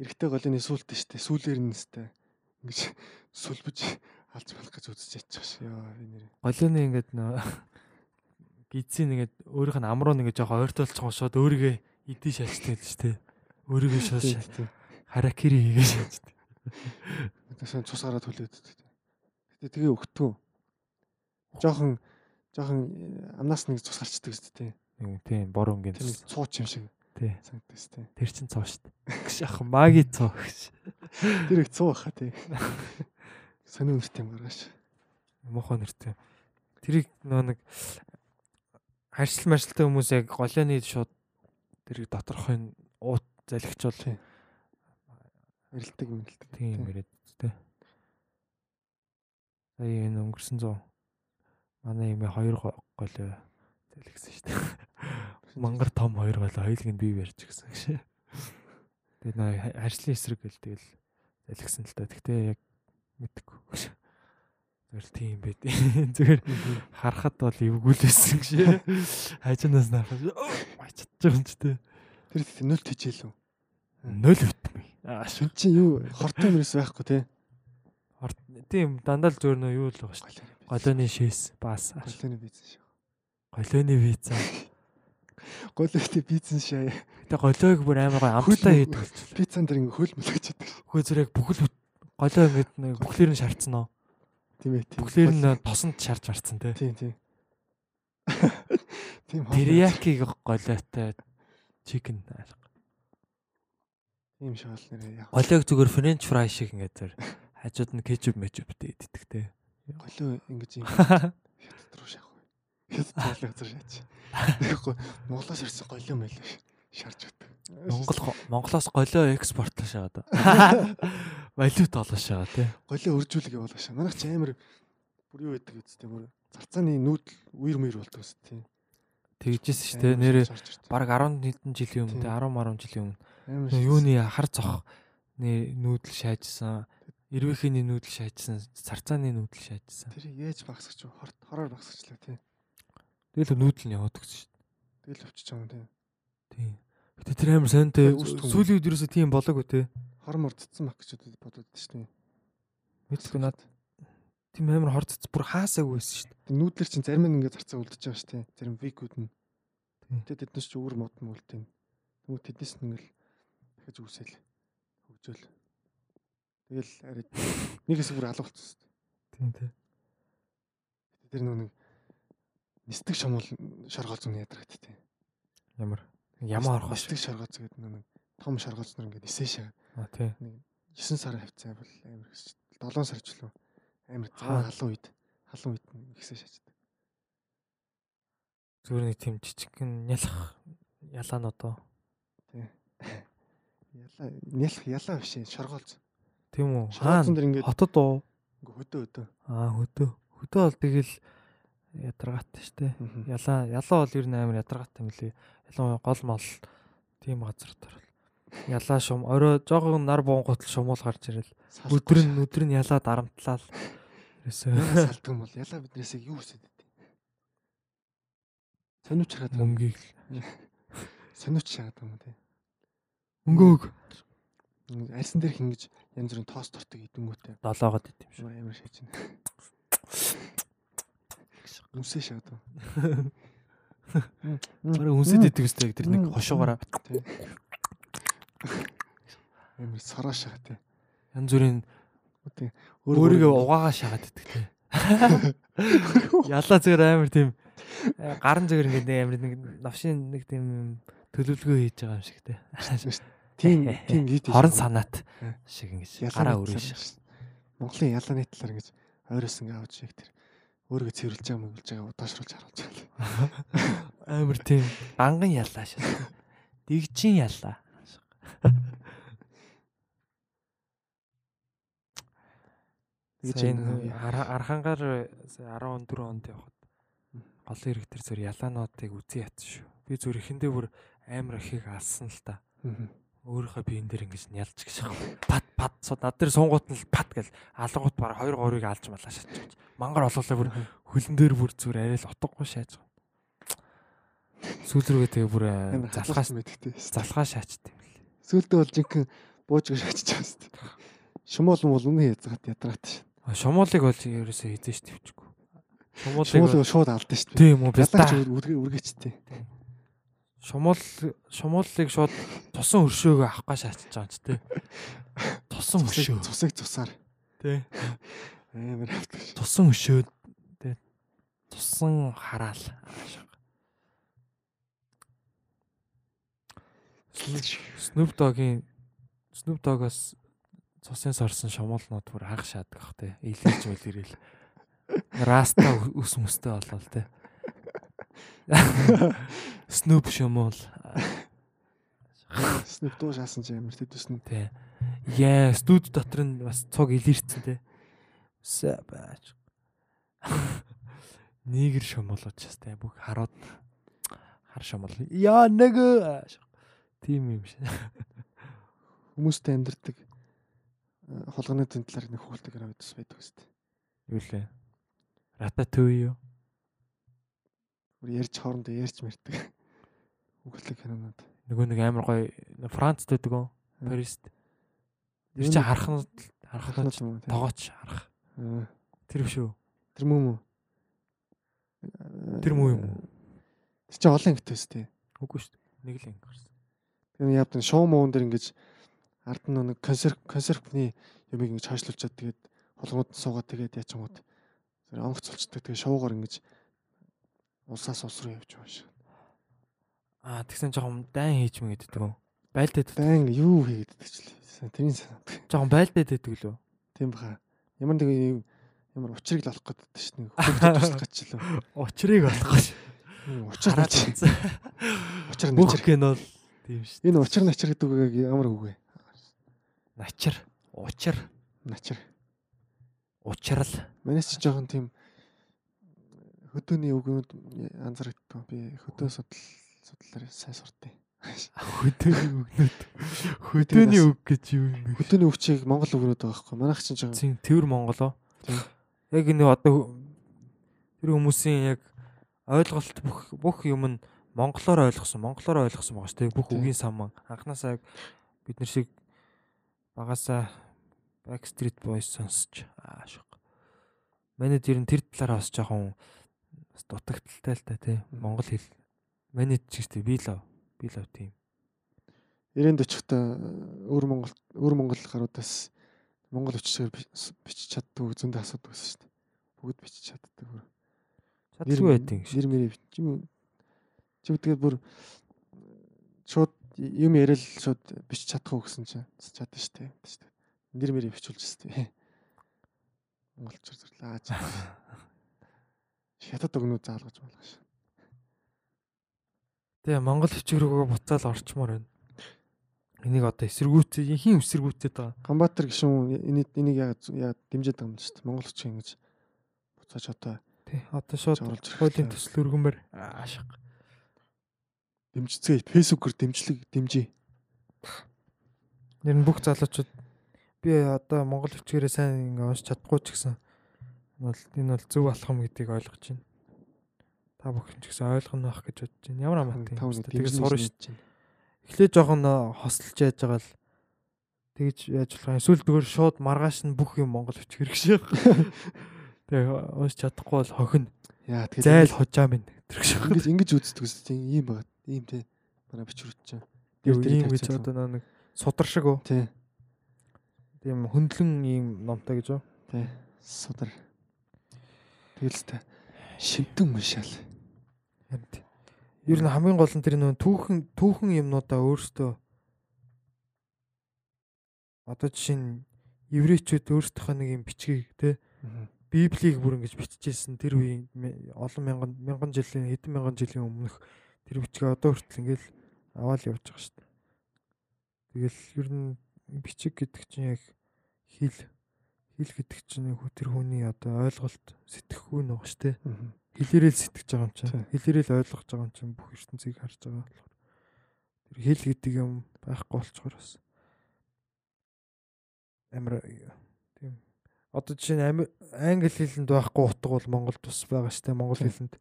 эрэгтэй голын сүултээ штэ. Сүүлэр нь штэ. Ингэж сүлбэж алж болох гэж үзэж яччих ш. Яа би нэр. Голионы ингээд нөө гидсийн ингээд өөрийнх нь амруу нэгэ жоохон ойртолцсон шууд өөрийгөө идэв шаачдаг л дээ. Өөрийгөө шууд Тийм, ша- тийм. харакири хийгээ шаачдаг. Тэгсэн цус гараад хүлээд. Гэтэ тэгээ өгтгөө. Жохон жохон э, амнаас нэг цус гарчдаг шүү дээ. Нэг тийм бор өнгийн нэг цууч юм шиг тий. санагдаж шүү дээ. Тэр чин цоо дээ. Гш ах маги цоо гэж. Тэр их цуу баха тий. Сони үнэрт юм гарааш. Мохоо нэртэй. Тэрийг нөө нэг харьцал маршилтай хүмүүс яг голионы шууд тэрийг доторхын уут залхичвал Тийм. Эрэлдэг мэлдэг. тийм яриад тээ. Сая энэ өнгөрсөн зов манай юм хоёр го- голио залхисан шүү дээ. Мангар том хоёр голио хоёулыг нь бий барьж гисэн гэж. Тэгээд нөө харьцлын эсрэг гэл тэгэл залхисан л та. Гэхдээ яг мэдгүй. Зүгээр тийм байд. Зүгээр харахад бол эвгүүлсэн гэж. Хажуунаас нарахад май чадчих юм ч тээ. Тэр их нөл тижээлв. Нөл битмээ. Аа. Шүн чи юу хортой мөрөөс байхгүй. Орд тийм дандаа л зөөр нөө юу л байгаа шүү. Голооны шээс баас. Голооны бизнес шүү. Голооны виза. Голооны бизнес шаа. Гэтэ голоог бүр амар гой амттай хийдэг болчихлоо. Пиццан дээр ингээ хөл мөлөж чаддаг. Хөө зэрэг бүхэл голоо ингээд нэг бүхлээр нь шарцсан уу? Тийм ээ тийм. Бүхлээр нь тосонд шарж марцсан те. Тийм тийм. Тийм. Терияки голоотой чикен. Тийм шаал нэрээ яг. Голоог зүгээр френч фрай шиг ингээд зэр хажууд нь кетчуп мэчуптэй иддэг те. Голоо ингэж юм хятад руу шаах. Хятад цаалаа газар шаач. Тэгэхгүй Монголоос ирсэн голоо мэл шарж өгдөг. Монгол Монголоос голоо экспортлоо шагаад. Валют олоо шагаа те. голоо өржүүлэг явуулаа шаа. Манайх ч амар бүр юу гэдэг үстэй бүр зарцааны нүүдэл үер мөр болдог үстэй. Тэгжсэн шүү те. Нэрээ баг баг 10 хэдэн жилийн өмнө Тийм. те 10 10 жилийн өмнө юуны хар цох нүүдэл шаажсан. Ирвэхний нүүдэл шаажсан. Царцааны нүүдэл шаажсан. Тэр яаж багсагч вэ? Хороор багсагчлаа тий. Тэгэл нүүдэл нь яваад гэсэн шүү Тэгэл өвчөж байгаа юм тий. дээ. Тийм. Гэтэ тэр амар сонтой сүүлийн үед ерөөсөө тийм болоогүй те. Хор мордцсан баг гэж бодод шүү дээ. Мэдгүй над тийм амар хор цэц бүр хаасаагүй байсан шүү дээ. Нүүдлэр чинь зарим нь ингээд зарцаа үлдэж байгаа шүү дээ. Зарим викүүд нь. Тийм. Тэгээд тэднээс ч өөр мод нь үлдэн. Тэгмээ тэднээс нь ингээл дахиж үсэл хөгжөөл. Тэгэл арай нэг хэсэг бүр алга болчихсон шүү Тийм тий. дээ. Тэр нэг нисдэг шамуул шаргал зүг ядрагт тий. Ямар ямар орхош. нисдэг шаргал зүг гэдэг нэг том шаргал зүг ингээд нисээ шаа. А тий. 9 сар хавцаа бол амар гэсэн. 7 сар ч лөө амар зам халуун үед халуун үед ихсээ шаачдаг. Зүгээр нэг тийм жижигхэн нялх ялаанууд оо. Яла нялх ялаа биш ээ шаргалз. Тийм үү? Хаана? дэр ингээд Хотод уу? ингээ хөдөө хөдөө. Аа хөдөө. Хөдөө бол тэгэл ядаргаатай штэ. Ялаа ялаа бол ер нь амар ядаргаатай лээ. Ялаа гол мол тийм газар дээр. Ялаа шум орой жоохон нар буунгутал шумуул гарч ирэл. Өдөр нь өдөр нь ялаа дарамтлал. Ерөөсөө салдаг юм бол ялаа биднээсээ юу хүсэж байдیں۔ Сониуч хараад мөнгийг сониуч шахаад юм тий. мөнгөөг Арьсан дээр хингэж янз бүрийн тост тортыг идэнгүүтээ долоогод идэв шүү. амар шааж байна. Үсээ шахаад юм. Бараг үнсэд идэв үстэй тэр нэг хошоогоороо Тий. Амар сараа шахаа тий. янз бүрийн Тий. өөрийгөө угаагаа шагаад идэг те. Ялаа зүгээр амар тийм э, гарын зүгээр ингээд нэг амар нэг навшин нэг тийм төлөвлөгөө хийж байгаа юм шиг те. тийм тийм вид Хорон санаат Тий. шиг ингэж гараа өрөөш. шүү. Монголын ялааны талаар ингэж ойроос ингээ авч яг тэр өөрийгөө цэвэрлж байгаа мөглж байгаа удаашруулж харуулж байгаа. Амар тийм ганган ялаа шүү. Дигжин ялаа. Сайн юм. архангаар 14 онд явхад гол хэрэг тэр зөв ялаануудыг үзий ятсан шүү. Би зөв ихэндээ бүр амар ихийг алсан л та. Өөрийнхөө биен дээр ингэж нялж гэж байгаа. Пат пат сууд над дээр суунгууд нь пат гэл алгууд баг 2 3-ыг алж малаа шатчих. Мангар олоолаа бүр хөлн дээр бүр зүгээр арай л утгагүй шааж. Сүүл рүүгээ тэгээ бүр залхаас тий. залхаа шаачт. Сүүлдээ бол жинхэнэ бууж гэж очиж байгаа шүү дээ. Шумуул мул үнэ язгаад ядраат ш. А, Шумуулыг бол ерөөсөө хизээш твчихгүй. Шумуулыг шууд алдсан шүү дээ. тийм үү бяста. үргэ үргэжтэй. Шумуул шумуулыг шууд тусан өршөөгөө авах гаш шаачж байгаа юм чи тээ. Тусан өршөө. Цусыг цусаар. Тий. Амар ш. Тусан өшөө тий. Тусан хараал. Snoop Dogg-ийн Snoop Dogg-оос цусын сорсон шумуулнууд бүр анх шаадаг ах тий. Илэрч мэл ирэл. Раста ус мөстэй болол тий. Snoop шумуул. Снэп дуу шаасан чи амар тэдвсэн. Тий. Яа, студ дотор нь бас цог илэрсэн тий. Сэ баач. Нигэр шумуулж частай бүх харууд хар шумуул. Яа нэг тийм юм шиг. Хүмүүстэй амьдэрдэг э, холгоны тэнтлэр нэг хүүхэлдэг гараа байдсан байдаг үстэй. Юу лээ? Рататуй юу? Бүр ярьж хоорондоо ярьж мэрдэг. Хүүхэлдэг кинонууд. Нөгөө нэг амар гоё Францд байдаг уу? Парист. Тэр чи харахнууд харахнууд Харахнууд юм уу? тий. тогооч харах. Тэр биш үү? Тэр мөн үү? Тэр муу юм уу? Тэр чи олон ангитай өстэй. Үгүй шүү дээ. Нэг л анги гарсан. Тэр яадаг шоу моон дээр ингэж ард нь нэг консерв консервны юмыг ингэж хойшлуулчаад тэгээд холгоод суугаад тэгээд яачингууд тэр онгоц цолчдаг тэгээд шоугоор ингэж улсаас улс руу явж байгаа шиг. Аа тэгсэн жоохон дайн хийж мэгэд гэдэг үү? Байлдаад Дан юу хийгээд ч лээ. Тэрийн санаад. жоохон байлдаад байдаг лөө. Тийм баха. Ямар нэг юм ямар учрыг л олох гэдэг шүү дээ. Хөлтөд туслах гэж лөө. Учрыг олох гэж. Учир. Учир Бүх кино л тийм шүү. Энэ учир начир гэдэг үгийг ямар үг вэ? Начир, учир, Начир. учрал. Манайс чи жоохон тийм хөдөөний үгнүүд анзаардаг. Би хөдөө судал судлаар сайн суртыг. Хөдөөний үгнүүд. Хөдөөний үг гэж юу юм бэ? Хөдөөний өвчийг монгол үгнүүд байгаа байхгүй. Манайх чинь жоохон Зин тэрвэр Монголоо. Тийм. Яг энэ одоо тэр хүмүүсийн яг ойлголт бүх бүх юм нь монголоор ойлгосон, монголоор ойлгосон байгаа шүү дээ. Бүх үгийн сан маань анханасаа яг бид нар шиг багасаа Backstreet Boys сонсч аашиг. Манайд ер нь тэр талаараа бас жоохон бас дутагдaltaй л та тий. Монгол хэл. Манайд ч гэжтэй би лав. Би лав тийм. 90-д очихдоо өөр Монгол өөр Монгол гаруудаас Монгол өчсөөр бичиж чаддгүй зөндөө асуудаг байсан шүү дээ. Бүгд бичиж чаддаг. Чаддгүй байдیں۔ Нэр мэрээ чи тэгээд бүр шууд юм ярил шууд бичиж чадах уу гэсэн чинь чадсан шүү дээ. Нэр мэрээ бичүүлж шүү дээ. Монголчууд зүрлээ ааж. Хятад өгнөө заалгаж болгоо ш. Тэгээ Монгол хичээг рүүгээ буцаал орчмоор байна. Энийг одоо эсэргүүцээ хин эсэргүүцээд байгаа. Гамбатар гişүн энийг энийг яг дэмжиж байгаа юм шүү дээ. Монгол хичээг ингэж буцааж одоо тий одоо шууд хуулийн төсөл өргөнмөр аашиг. Дэмжицгээ фэйсбүүкээр дэмжлэг дэмжий. Нэр нь бүх залуучууд би одоо монгол хичээрээ сайн ингээ уншиж чадахгүй ч гэсэн бол энэ бол зөв юм гэдгийг ойлгож байна. Та бүхэн ч гэсэн ойлгоно байх гэж бодож байна. Ямар амт юм. Тэгээд сурна шүү дээ. Эхлээд жоохон хосолж яаж байгаа л тэгж яаж болох юм. Эсвэл зүгээр шууд маргааш нь бүх юм монгол хич хэрэг шиг. Тэгээ уншиж чадахгүй бол хохино. Яа тэгээд зайл хожаа минь. Ингэж ингэж үздэг ус тийм ийм байгаа. Ийм те. Манай бичвэрч чинь. Тэр ийм гэж одоо нэг судар шиг үү? Тий. Тийм хөндлөн ийм номтой гэж үү? Тий. Судар. Тэгэл та шимтэн уншаал. Харин ер нь хамгийн гол нь тэр нөө түүхэн түүхэн юмнуудаа өөрсдөө одоо жишээ нь еврейчүүд өөрсдийнхөө нэг юм бичгийг те библийг бүр ингэж биччихсэн тэр үеийн олон мянган мянган жилийн хэдэн мянган жилийн өмнөх тэр бичгээ одоо хүртэл ингээл аваад явж байгаа шүү дээ. Тэгэл ер нь бичиг гэдэг чинь яг хэл хэл гэдэг чинь тэр хүний одоо ойлголт сэтгэхгүй нэг шүү дээ. Хэлээрээ л сэтгэж байгаа юм чинь. Хэлээрээ л ойлгож байгаа юм чинь бүх ертөнцийг харж байгаа болохоор тэр хэл гэдэг юм байхгүй болчоор бас амар тийм одоо жишээ нь англи хэлэнд байхгүй утга бол Монголд бас байгаа шүү дээ. Монгол хэлэнд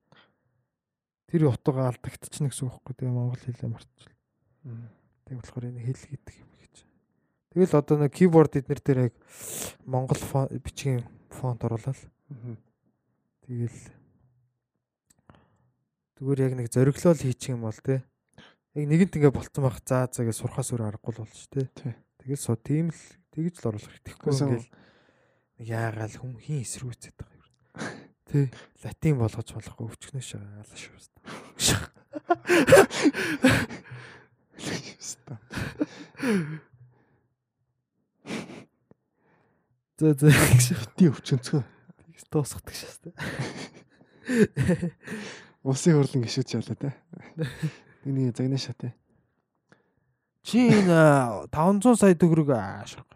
тэр утга алдагдчихна гэсэн үг байхгүй тийм монгол хэлээ мартчихлаа. Тийм болохоор энэ хэл гэдэг юм гэж. Тэгэл одоо нэг keyboard эднэр дээр яг монгол бичгийн фонт оруулаад. Тэгэл зүгээр яг нэг зориглол хийчих юм бол те. Яг нэгэнт ингээ болцсон байх. За за гэж сурхаас өөр аргагүй болж те. Тэгэл суу тийм л тэгж л оруулах хэрэгтэйхгүй ингээл яагаал хүм хин эсрүүцээд байгаа юм. Тэ латин болгож болохгүй өвчгнөө шагаалаа шүү. За за бити өвчөнцгөө. Тэгс дуусгадаг шээ. Усын хурлан гişүүч ялаа та. Нэг загнаа шатэ. Чи энэ 500 сая төгрөг аашаа.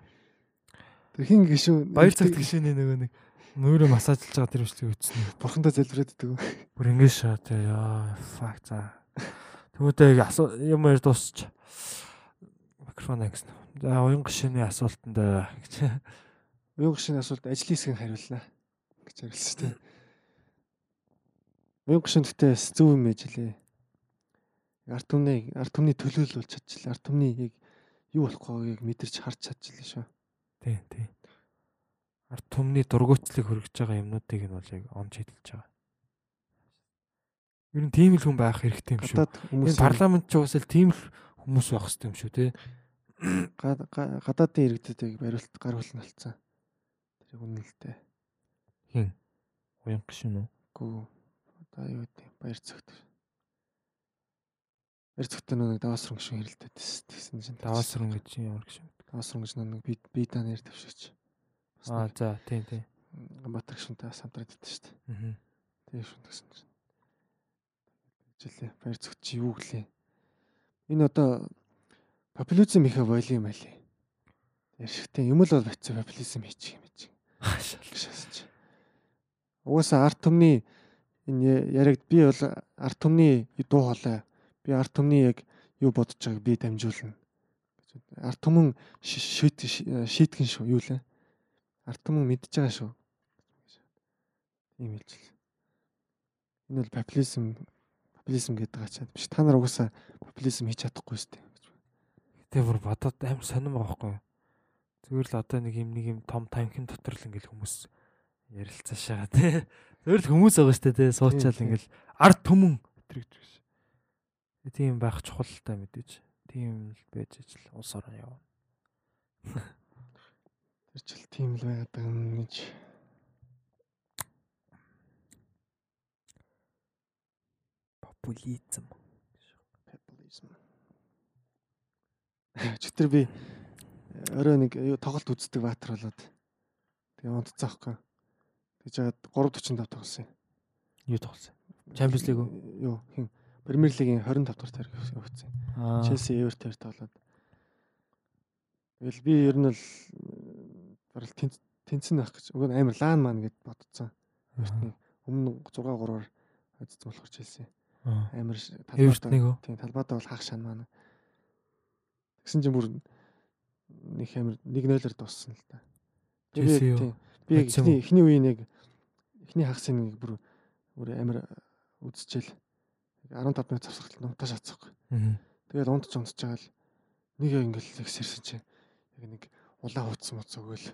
Тэр хин гişүү баяр цагт гişүүний нөгөө нэг нүүрээ массажлж байгаа тэр бичлэг үтсэн. Бурхандаа залбираад идэг. Бүр ингэ шаа тэ яа фак за. Асуу юм яар дуусч. Микрофон ангисан. За уян гişүүний асуултанд гэж. Уян гişүүний асуулт ажлын хэсгийг хариулнаа гэж хариулсан дээ. Уян гişүүнтэй зөв юм ээжлээ. Арт түмний арт түмний төлөөлөл чадчихлаа. Арт түмний яг юу болох байгааг мэдэрч харж чадчихлаа шүү. Тий, тий. Арт түмний дургуйтлыг хөргөж байгаа юмнуудыг нь бол яг он шийдэлж байгаа. Ер нь тийм л хүн байх хэрэгтэй юм шүү. Энэ парламент ч уусаа тийм л хүмүүс байх хэрэгтэй юм шүү, тий. Гадаадын иргэдэд бариулт гар хөлн алдсан. Тэр үнэлтэй. Хин? Уян гişүн үү? Гүү. Одоо юу гэдэг баяр цогт. Баяр цогт нэг даваасрын гişүн хэрэлдээд тэгсэн чинь даваасрын гэж ямар гişүн? Даваасрын гэж нэг би би та нэр тавьшаач. Аа за тийм тийм. Гамбатар гişүнтэй самтраад идэв шүү дээ. Аа. Тийм шүн гэсэн чинь. Жилээ баяр цогт чи юу гэлээ? Энэ одоо популизм ихэ волим али. Яршигтэй юм л бол бацаа популизм хийчих юм чи. Хаашаалгшаасч. Угаасаа арт түмний энэ яригд би бол арт түмний дуу хоолой би арт түмний яг юу бодож байгааг би дамжуулна. Арт түмэн шийт шийтгэн шүү юу лээ. Арт түмэн мэдж байгаа шүү. Ийм хэлжил. Энэ бол популизм популизм гэдэг ачаад биш. Та нар угаасаа популизм хийж чадахгүй шүү дээ. Гэтэ бүр бодоод амар сонирм байгаа байхгүй юу? Зүгээр л одоо нэг юм нэг юм том танхим дотор л ингээл хүмүүс ярилцаа шагаа тий. Зөвөр л хүмүүс байгаа штэ тий. Суучаал ингээл ард түмэн өтрэгч гэсэн. Тийм байх чухал та мэдээж. Тийм л байж ижил улс орон явна. Тэр ч л тийм л байгаад байгаа юм гэж. Популизм. Populism. Чөтөр би өөрөө нэг юу тоглолт үздэг баатар болоод тэгээ унтцсан аахгүй. Тэгж яагаад 3.45 тоглосон юм. Юу тоглосон? Champions League үү? Юу хин Премьер лигийн 25 дахь явагдсан. Аа. Челси Эвертон тоглоод. Тэгэл би ер нь л барал тэнцэн байх гэж. Нь амар лаан маань гэд бодцсон. Эвертны өмнө 6-3-аар хайцсан болохоор Челси. Аа. Амар үү? Тийм талбайдаа бол хаах шан маань. Тэгсэн чинь бүр нэг амар 1-0-оор дууссан л та. Би эхний эхний үеийн нэг эхний хагсын нэг бүр бүр амар үзчихэл 15 минут завсралт нутаа шатсахгүй. Аа. Тэгээд унтж унтж байгаа л нэг ингээл их сэрсэн чинь яг нэг улаан хутсан моц өгөөл.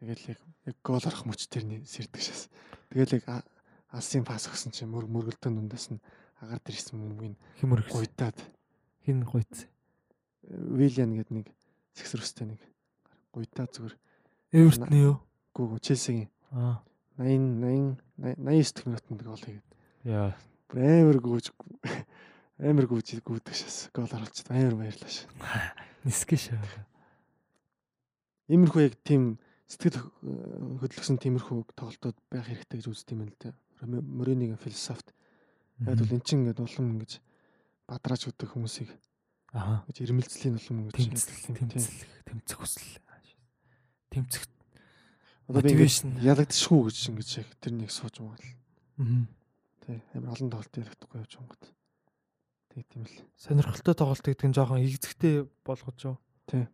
Тэгэл яг яг гол орох мөч тэрний сэрдэг шээс. Тэгэл яг алсын пас өгсөн чинь мөр мөргөлтөө дундаас нь агаар дээр ирсэн мөнгөний Химэр гуй. гуйдаад Хин гуйц. Виллиан гэдэг нэг сексрүстэй нэг гуйдаа зүгээр Эвертны юу? гүү Челсигийн Аа. 80 80 89 дэх минутанд гол хийгээд Яа. амар гүйж амар гүйж гүйдэг шээс гол оруулчихад амар баярлаа ш. Нисгэш. Иймэрхүү яг тийм сэтгэл хө- хөдлөсөн тиймэрхүү тоглолтууд байх хэрэгтэй гэж үздэг юм л дээ. Моринигийн философт. Яг бол эн чинь ингээд улам ингэж бадрааж өгдөг хүмүүсийг Аа. гэж ирмэлцлийн улам гэж Тэмцэл, тийм. тэмцэл, тэмцэх хүсэл. Тэмцэх. Одоо би ялагдчихгүй гэж ингэж яг тэрнийг сууж байгаа л. Аа. Тий. Амар олон тоглолт ялагдахгүй явж байгаа юм. Тэг тийм л. Сонирхолтой тоглолт гэдэг нь жоохон игзэгтэй болгож юу? Тий.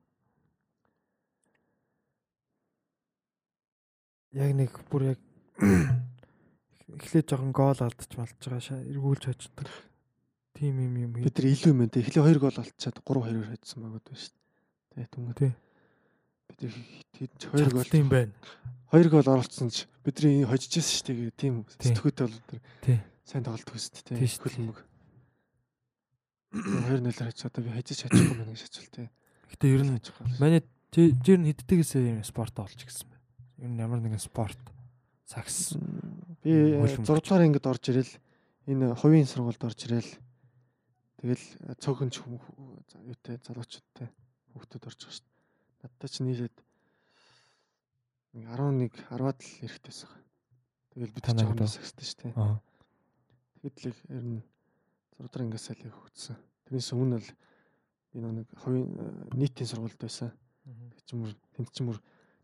Яг нэг бүр яг эхлээд жоохон гол алдчих малж байгаа эргүүлж очдог. Тим юм юм Бид нар илүү юм те. Эхлээ 2 гол олцоод 3-2-оор хайдсан байгаад байна шүү дээ. Тий. Түнгээ. тий. Бид нар хэд 2 гол юм байна. 2 гол оруулсан ч бидний хожижсэн шүү дээ. Тий. сэтгүүтэй бол тэр сайн тоглолт хүсдэг Тий. Хөлмөг. 2-0-оор хайч одоо би хажиж чадахгүй мэн гэж хачвал тий. Гэтэ ер нь бол. Манай жир нь хэддэгээс юм спорт олж гисэн. Ер нь ямар нэгэн спорт сакс би хөлбөмбөг. 6 дугаар ангид орж ирэл энэ хувийн сургуульд орж ирэл тэгэл цөөхөн ч юутай залуучуудтай хүүхдүүд орж байгаа шүү дээ. Надтай ч нийлээд нэг 11 10-аад л эрэхтэйсэн. Тэгэл ч Танайд жоохон уу? сагстай шүү дээ. Тэгэд л ер нь 6 дугаар ангиас л их хөгжсөн. Тэрнээс өмнө л би нэг хувийн э, нийтийн сургуульд байсан. Тэг чи мөр тэнд чи мөр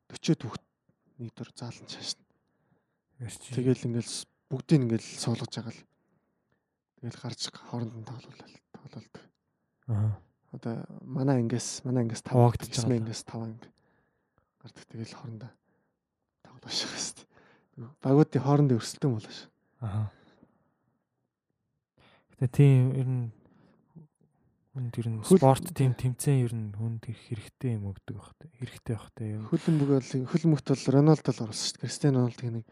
40 хүүхд нэг дор заалан чаашна. Тэгэл ингээл бүгдийг ингээл суулгаж байгаа л. Тэгэл гарч хооронд нь тоглолол тоглолдог. Аа. Одоо манай ангиас манай ангиас 5 Хуваагдчихж гэсэн байгаа л. ангиас 5 анги гардаг. Тэгэл хоорондоо тоглож байгаа шүү дээ. Багуудын хоорондын өрсөлдөөн болоо шүү. Аа. Гэтэ тийм ер нь хүнд ер нь спорт тийм тэмцээн ер нь хүнд их хэрэгтэй юм өгдөг байх та. Хэрэгтэй байх та юм. Хөлн бөгөөл хөлмөгт бол Роналдо л оруулсан шүү дээ. Кристиано Роналдыг нэг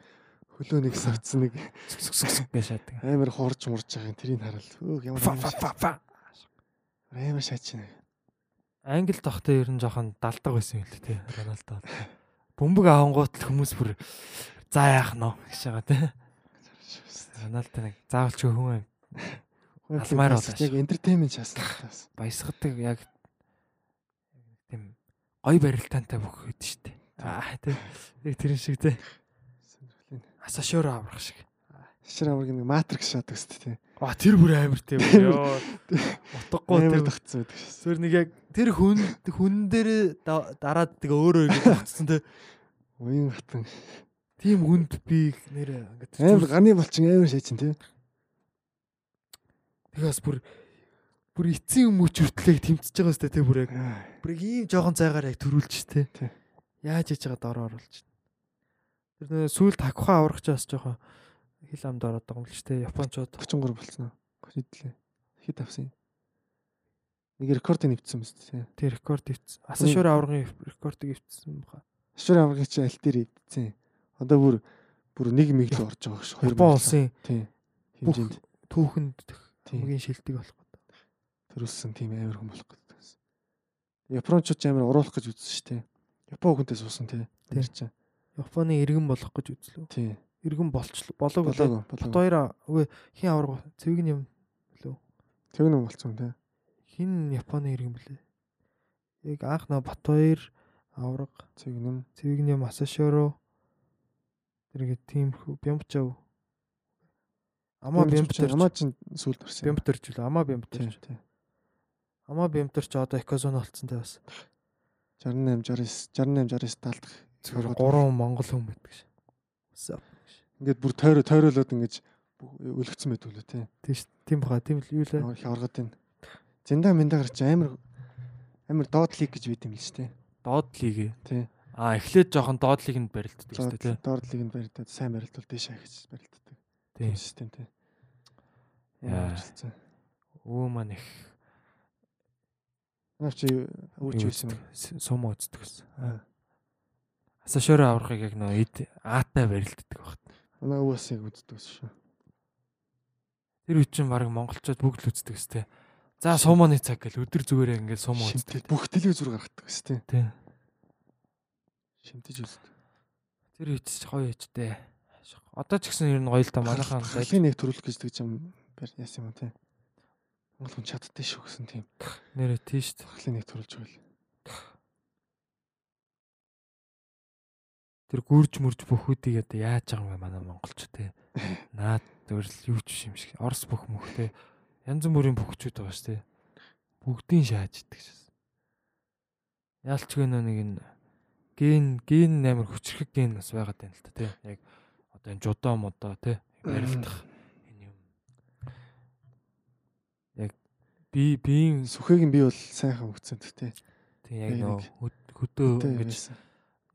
хөлөө нэг савцсан нэг гэж шатдаг. амар хуурж мурж байгаа юм. Тэрийг хараад өөх ямар амар байна. Англи тогтой ер нь жоохон далдаг байсан юм л тий. Роналдо. Бөмбөг авангуут л хүмүүс бүр за яах нь гэж байгаа тий. Роналдо нэг заавалч хүн Алмаар болоо Яг entertainment шаасан таас. баясгадаг яг тийм гой барилтаантай бүх хэд штэ. Аа тий. Яг тэрэн шиг тий. Сонирхолтой. Асашуур аврах шиг. Шир амрыг нэг матрикс шаадаг шүү дээ. Ва тэр бүр амар тий. Йоо. Утгагүй тий. тогтсон байдаг шээ. Зүр нэг яг тэр хүн хүн дээр да- дараад тэгээ өөрөө ингэ тогтсон тий. Уян хатан. Тийм хүнд би нэрээ ингээд Амар ганы болчин амар шаачин тий. Тэгээс бүр бүр эцсийн мөч хүртлээг тэмцэж байгаа сте тий бүр яг Аа, бүр ийм жоохон цайгаар яг төрүүлж тий. Тий. Яаж хийж байгаа дороо оруулж. Тэр сүүл такха аврах ч бас жоохон хил амд ороод байгаа юм л ч тий. Японочууд 33 болцсон уу? Хэдлээ. Хэд авсан юм? Нэг рекорд нэвтсэн мэт тий. тэр рекорд ивц. Асашуур аврагын рекордыг ивцсэн баха. Шир амрыг чи аль дээр ивдсэн. Одоо бүр бүр нэг миг л орж байгаа ш. Япон улсын бүх Хэмжээнд түүхэнд. Хамгийн шилдэг болох гэдэг. төрүүлсэн тийм амар хүн болох гэдэг. Японочууд амар уруулах гэж үзсэн шүү дээ. Япон хүнтэй суусан тий. Тэр чинь. Японы иргэн болох гэж үзлээ. Тий. Иргэн болчлоо. Болоог үлээ. Болоогүй. Бат хоёр үгүй хин авраг цэвэг юм лөө. Тэг нэг болцсон тий. Хин Японы иргэн блэ. Яг анх нөө Бат хоёр авраг Цэг нэм. цэвэгний Масашоро тэргээ тийм бямбчав. Амаа бямбтэр Амаа чин сүлд орсон. юм. бямбтэрч үлээ. Амаа тий. Амаа бямбтэрч одоо Экозон болцсонтэй бас. 68 69 68 69 талдах. Зөвхөн гурван монгол хүн байдаг ш. Ингээд бүр тойроо тойроолоод ингэж өлгцсөн байдаг лөө тий. Тийш тийм бага тийм л юу лээ. Оргод энэ. Зинда минда гарч амар амар доод лиг гэж байд юм л шүү дээ. Доод лиг. Тий. Аа эхлээд жоохон доод лигэнд барилддаг шүү дээ тий. Доод лигэнд барилдаад сайн барилдвал дэшээ гэж барилддаг. Тийм. систем тий. Яа. Яа. Өө маань их Навч өвч байсан сум үздэг гэсэн. Асашороо аврахыг яг нөө эд аатай барилддаг багт. Манай өвөөс яг үздэг шүү. Тэр үчин баг монголчууд бүгд л үздэг өстэй. За сумооны цаг гэл өдөр зүгээрээ ингээд сум үздэг. Бүх телевизээр гаргадаг гэсэн тий. Тий. Шимтэж үздэг. Тэр үчиж гоё ичтэй. Одоо ч гэсэн ер нь гоё л да манайхан Халийн нэг төрүүлэх гэж тэг юм яасан юм тий. Монгол хүн чаддсан шүү гэсэн тийм. нэрэ тийш. Халийн нэг төрүүлж байл. Тэр гүрж мөрж бүхүүдийг одоо яаж байгаа юм бэ манай монголч те. Наад зөвл юу ч юм шиг. Орос бүх мөх те. Янз бүрийн бүхчүүд байгаа ш те. Бүгдийн шааж идэг шээс. Яалч гэнэ нэг энэ ген ген амар хүчрэх ген бас байгаад байна л та те. Яг одоо энэ жудаа модоо те. Барилдах энэ юм. Яг би биеийн Сүхэг нь би бол сайхан хөгцсөн тий. тэг яг нөө хөдөө байсан.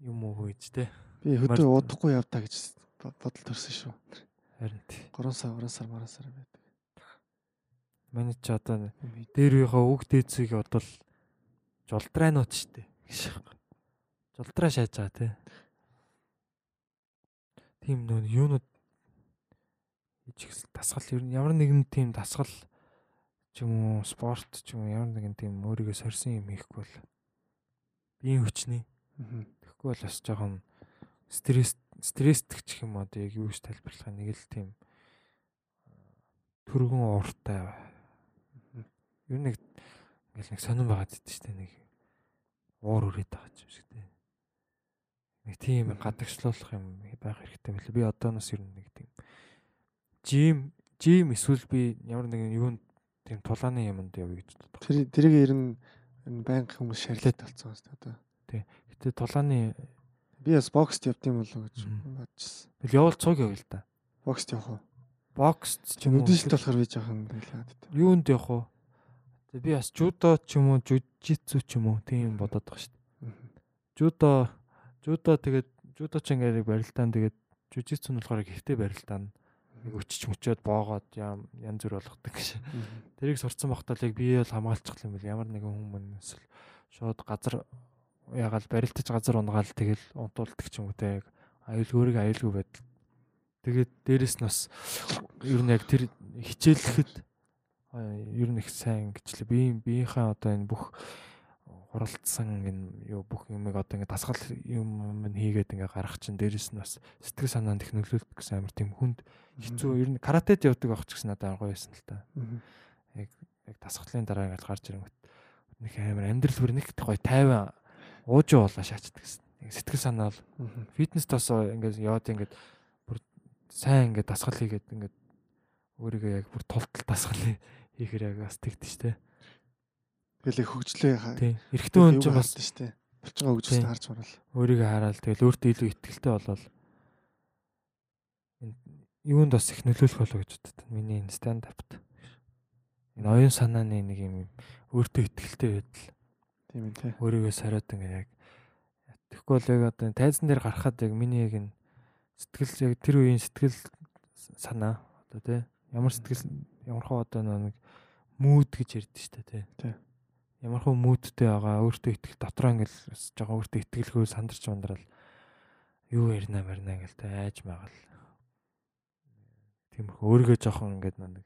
юм уу хөөж те. Би хөдөө удахгүй явдаа гэж бод- бодол төрсөн шүү. Харин тий. 3 сар 3 сар 3 сар байдаг. Манай ч одоо дээр үеийнхээ үг дээцийг бодвол жолдраанууд штэ гэж байна. Жолдраа шааж байгаа тий. Тийм нөө юунууд хийж ихсэл дасгал ер нь ямар нэгэн тийм дасгал ч юм уу спорт ч юм уу ямар нэгэн тийм өөрийгөө сорьсон юм хийхгүй бол биеийн хүчний. Тэгэхгүй бол бас жоохон стресс стресстэх ч юм одоо яг юу гэж тайлбарлах нэг л тийм төргөн ууртай. Ер нь нэг ингээл нэг сонирн байгаад идэв штэ нэг уур үрээд байгаа юм шиг тий. Нэг тийм гадагшлуулах юм байх хэрэгтэй мөлий. Би одооноос ер нь нэг тийм жим жим эсвэл би ямар нэгэн юунд тийм тулааны юмд явъя гэж боддог. Тэр тэрийг ер нь байнга хүмүүс шарлаад талцсан байна шүү дээ. одоо. Гэтэ тулааны Би бас бокст явд юм болов уу гэж бодчихсон. бил явал цуг явъя л да. Бокст явах уу? Бокс ч юм уу. нүдэншилт болохоор би жоохон байна. юунд явах? Тэгээ би бас жудо ч юм уу, жужитсу ч юм уу тийм бодоод байгаа шүү дээ. Жудо жудо тэгээд жудо ч ингээд барилдаан тэгээд жужитсу нь болохоор гихтээ барилдаан өчч мөчөөд боогоод ям янз бүр болгодог гэж. Тэрийг сурцсан багтаа л яг бие бол хамгаалчих юм бэл ямар нэгэн хүмүүс л шууд газар ягаал барилдаж газар унгаал тэгэл унтуулдаг ч юм уу те яг аюулгүйрийг аюулгүй байдал. Тэгээд дээрэс нь бас ер нь яг тэр хичээлэхэд ер нь их сайн гिचлээ. Би биеийнхээ одоо энэ бүх хуралдсан энэ юу бүх юмыг одоо ингэ дасгал юм нь хийгээд ингээ гарах чинь дээрэс нь бас сэтгэл санаанд их нөлөөлдөг гэсэн амар тийм хүнд хэцүү ер нь каратед явдаг байх ч гэсэн надад гоё байсан л та Мгм. яг дасгалын дараа ингээл гарч ирэнгүүт нэг амар амьдрал бүр нэг гоё тайван уужуу болоо шаачдаг гэсэн. Яг Сэтгэл санаа бол фитнес тос ингээд яваад ингээд бүр сайн ингээд дасгал хийгээд ингээд өөрийгөө яг бүр тултал дасгал хийхээр яг бас тэгдэж штэ. Тэгэл их хөгжлөө ха- Тийм. Эрэгтэй хүн ч бас шүү дээ. Булчингаа хөгжсөн харж барал. өөрийгөө хараад тэгэл өөртөө илүү ихтгэлтэй болол энэ юунд бас их нөлөөлөх болоо гэж боддог. Миний энэ stand апт. Энэ оюун санааны нэг юм өөртөө ихтгэлтэй байдал. Тийм ээ өөрийгөө сариад ингээ яг тэгэхгүй бол яг одоо тайзан дээр гарахад яг миний яг энэ сэтгэл яг тэр үеийн сэтгэл санаа одоо тий ямар сэтгэл ямархуу одоо нэг мууд гэж ярьдэн штэ тий Тий. Ямархуу муудтэй байгаа өөртөө итгэл дотроо ингээл жоохон өөртөө итгэлгүй сандарч ундрал юу ярина марина гэл тэ айж магаал. Тиймэрхүү өөрийгөө жоохон ингээд нэг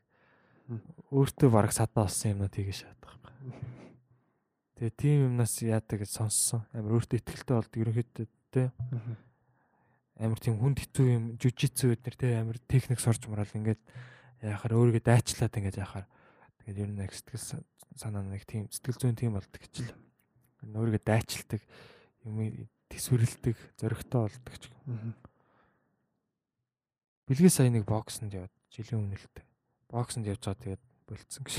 өөртөө бараг садаа болсон юмнууд хийгээ шатах байхгүй. Тэгээ тийм юмнаас яадаг гэж сонссон. Амар өөртөө ихтэй болдог ерөнхийдөө тэ. Амар тийм хүнд хэцүү юм жүжицүү бид нар тэ амар техник сурч мураал ингээд яахаар өөрийгөө дайчлаад ингээд яахаар тэгээд ер нь яг сэтгэл санаа нэг тийм сэтгэл зүйн тийм болдог гэж л. Өөрийгөө дайчилдаг юм төсвөрлөдөг зөрөгтэй болдог ч юм. Билгээ сая нэг боксонд яваад жилийн өмнө л. Боксонд явж байгаа тэгээд болцсон гэж.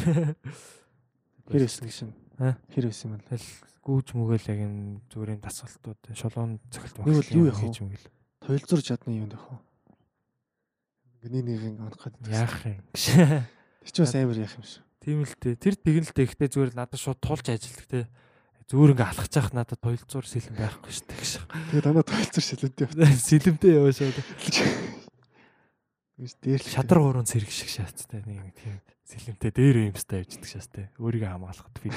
Хэр өсөн гэж юм. Аа? Хэр өсөн юм бэ? Гүүж мүгээл яг юм зүрийн дасгалтууд шулуун цохилт бол юу яах хийж мгил. Тойлзур чадны юм дэх үү? Гний нэг ин оноход Яах юм. Тэр ч бас амар яах юм шиг. Тийм л дээ. Тэр тэгэн л дээ. Гэхдээ зүгээр надад шууд тулж ажилдаг те. Зүгээр ингээ алхаж явах надад тойлзуур сэлэн байхгүй шүү дээ. Тэгээ дандаа тойлзур шилэнтэй явах. Сэлэмтэй яваа шууд. Гэж дээр л Шадар гурван цэрэг шиг шаацтай нэг тийм сэлэмтэй дээр юм стай явждаг шаастай. Өөрийгөө хамгаалахад би.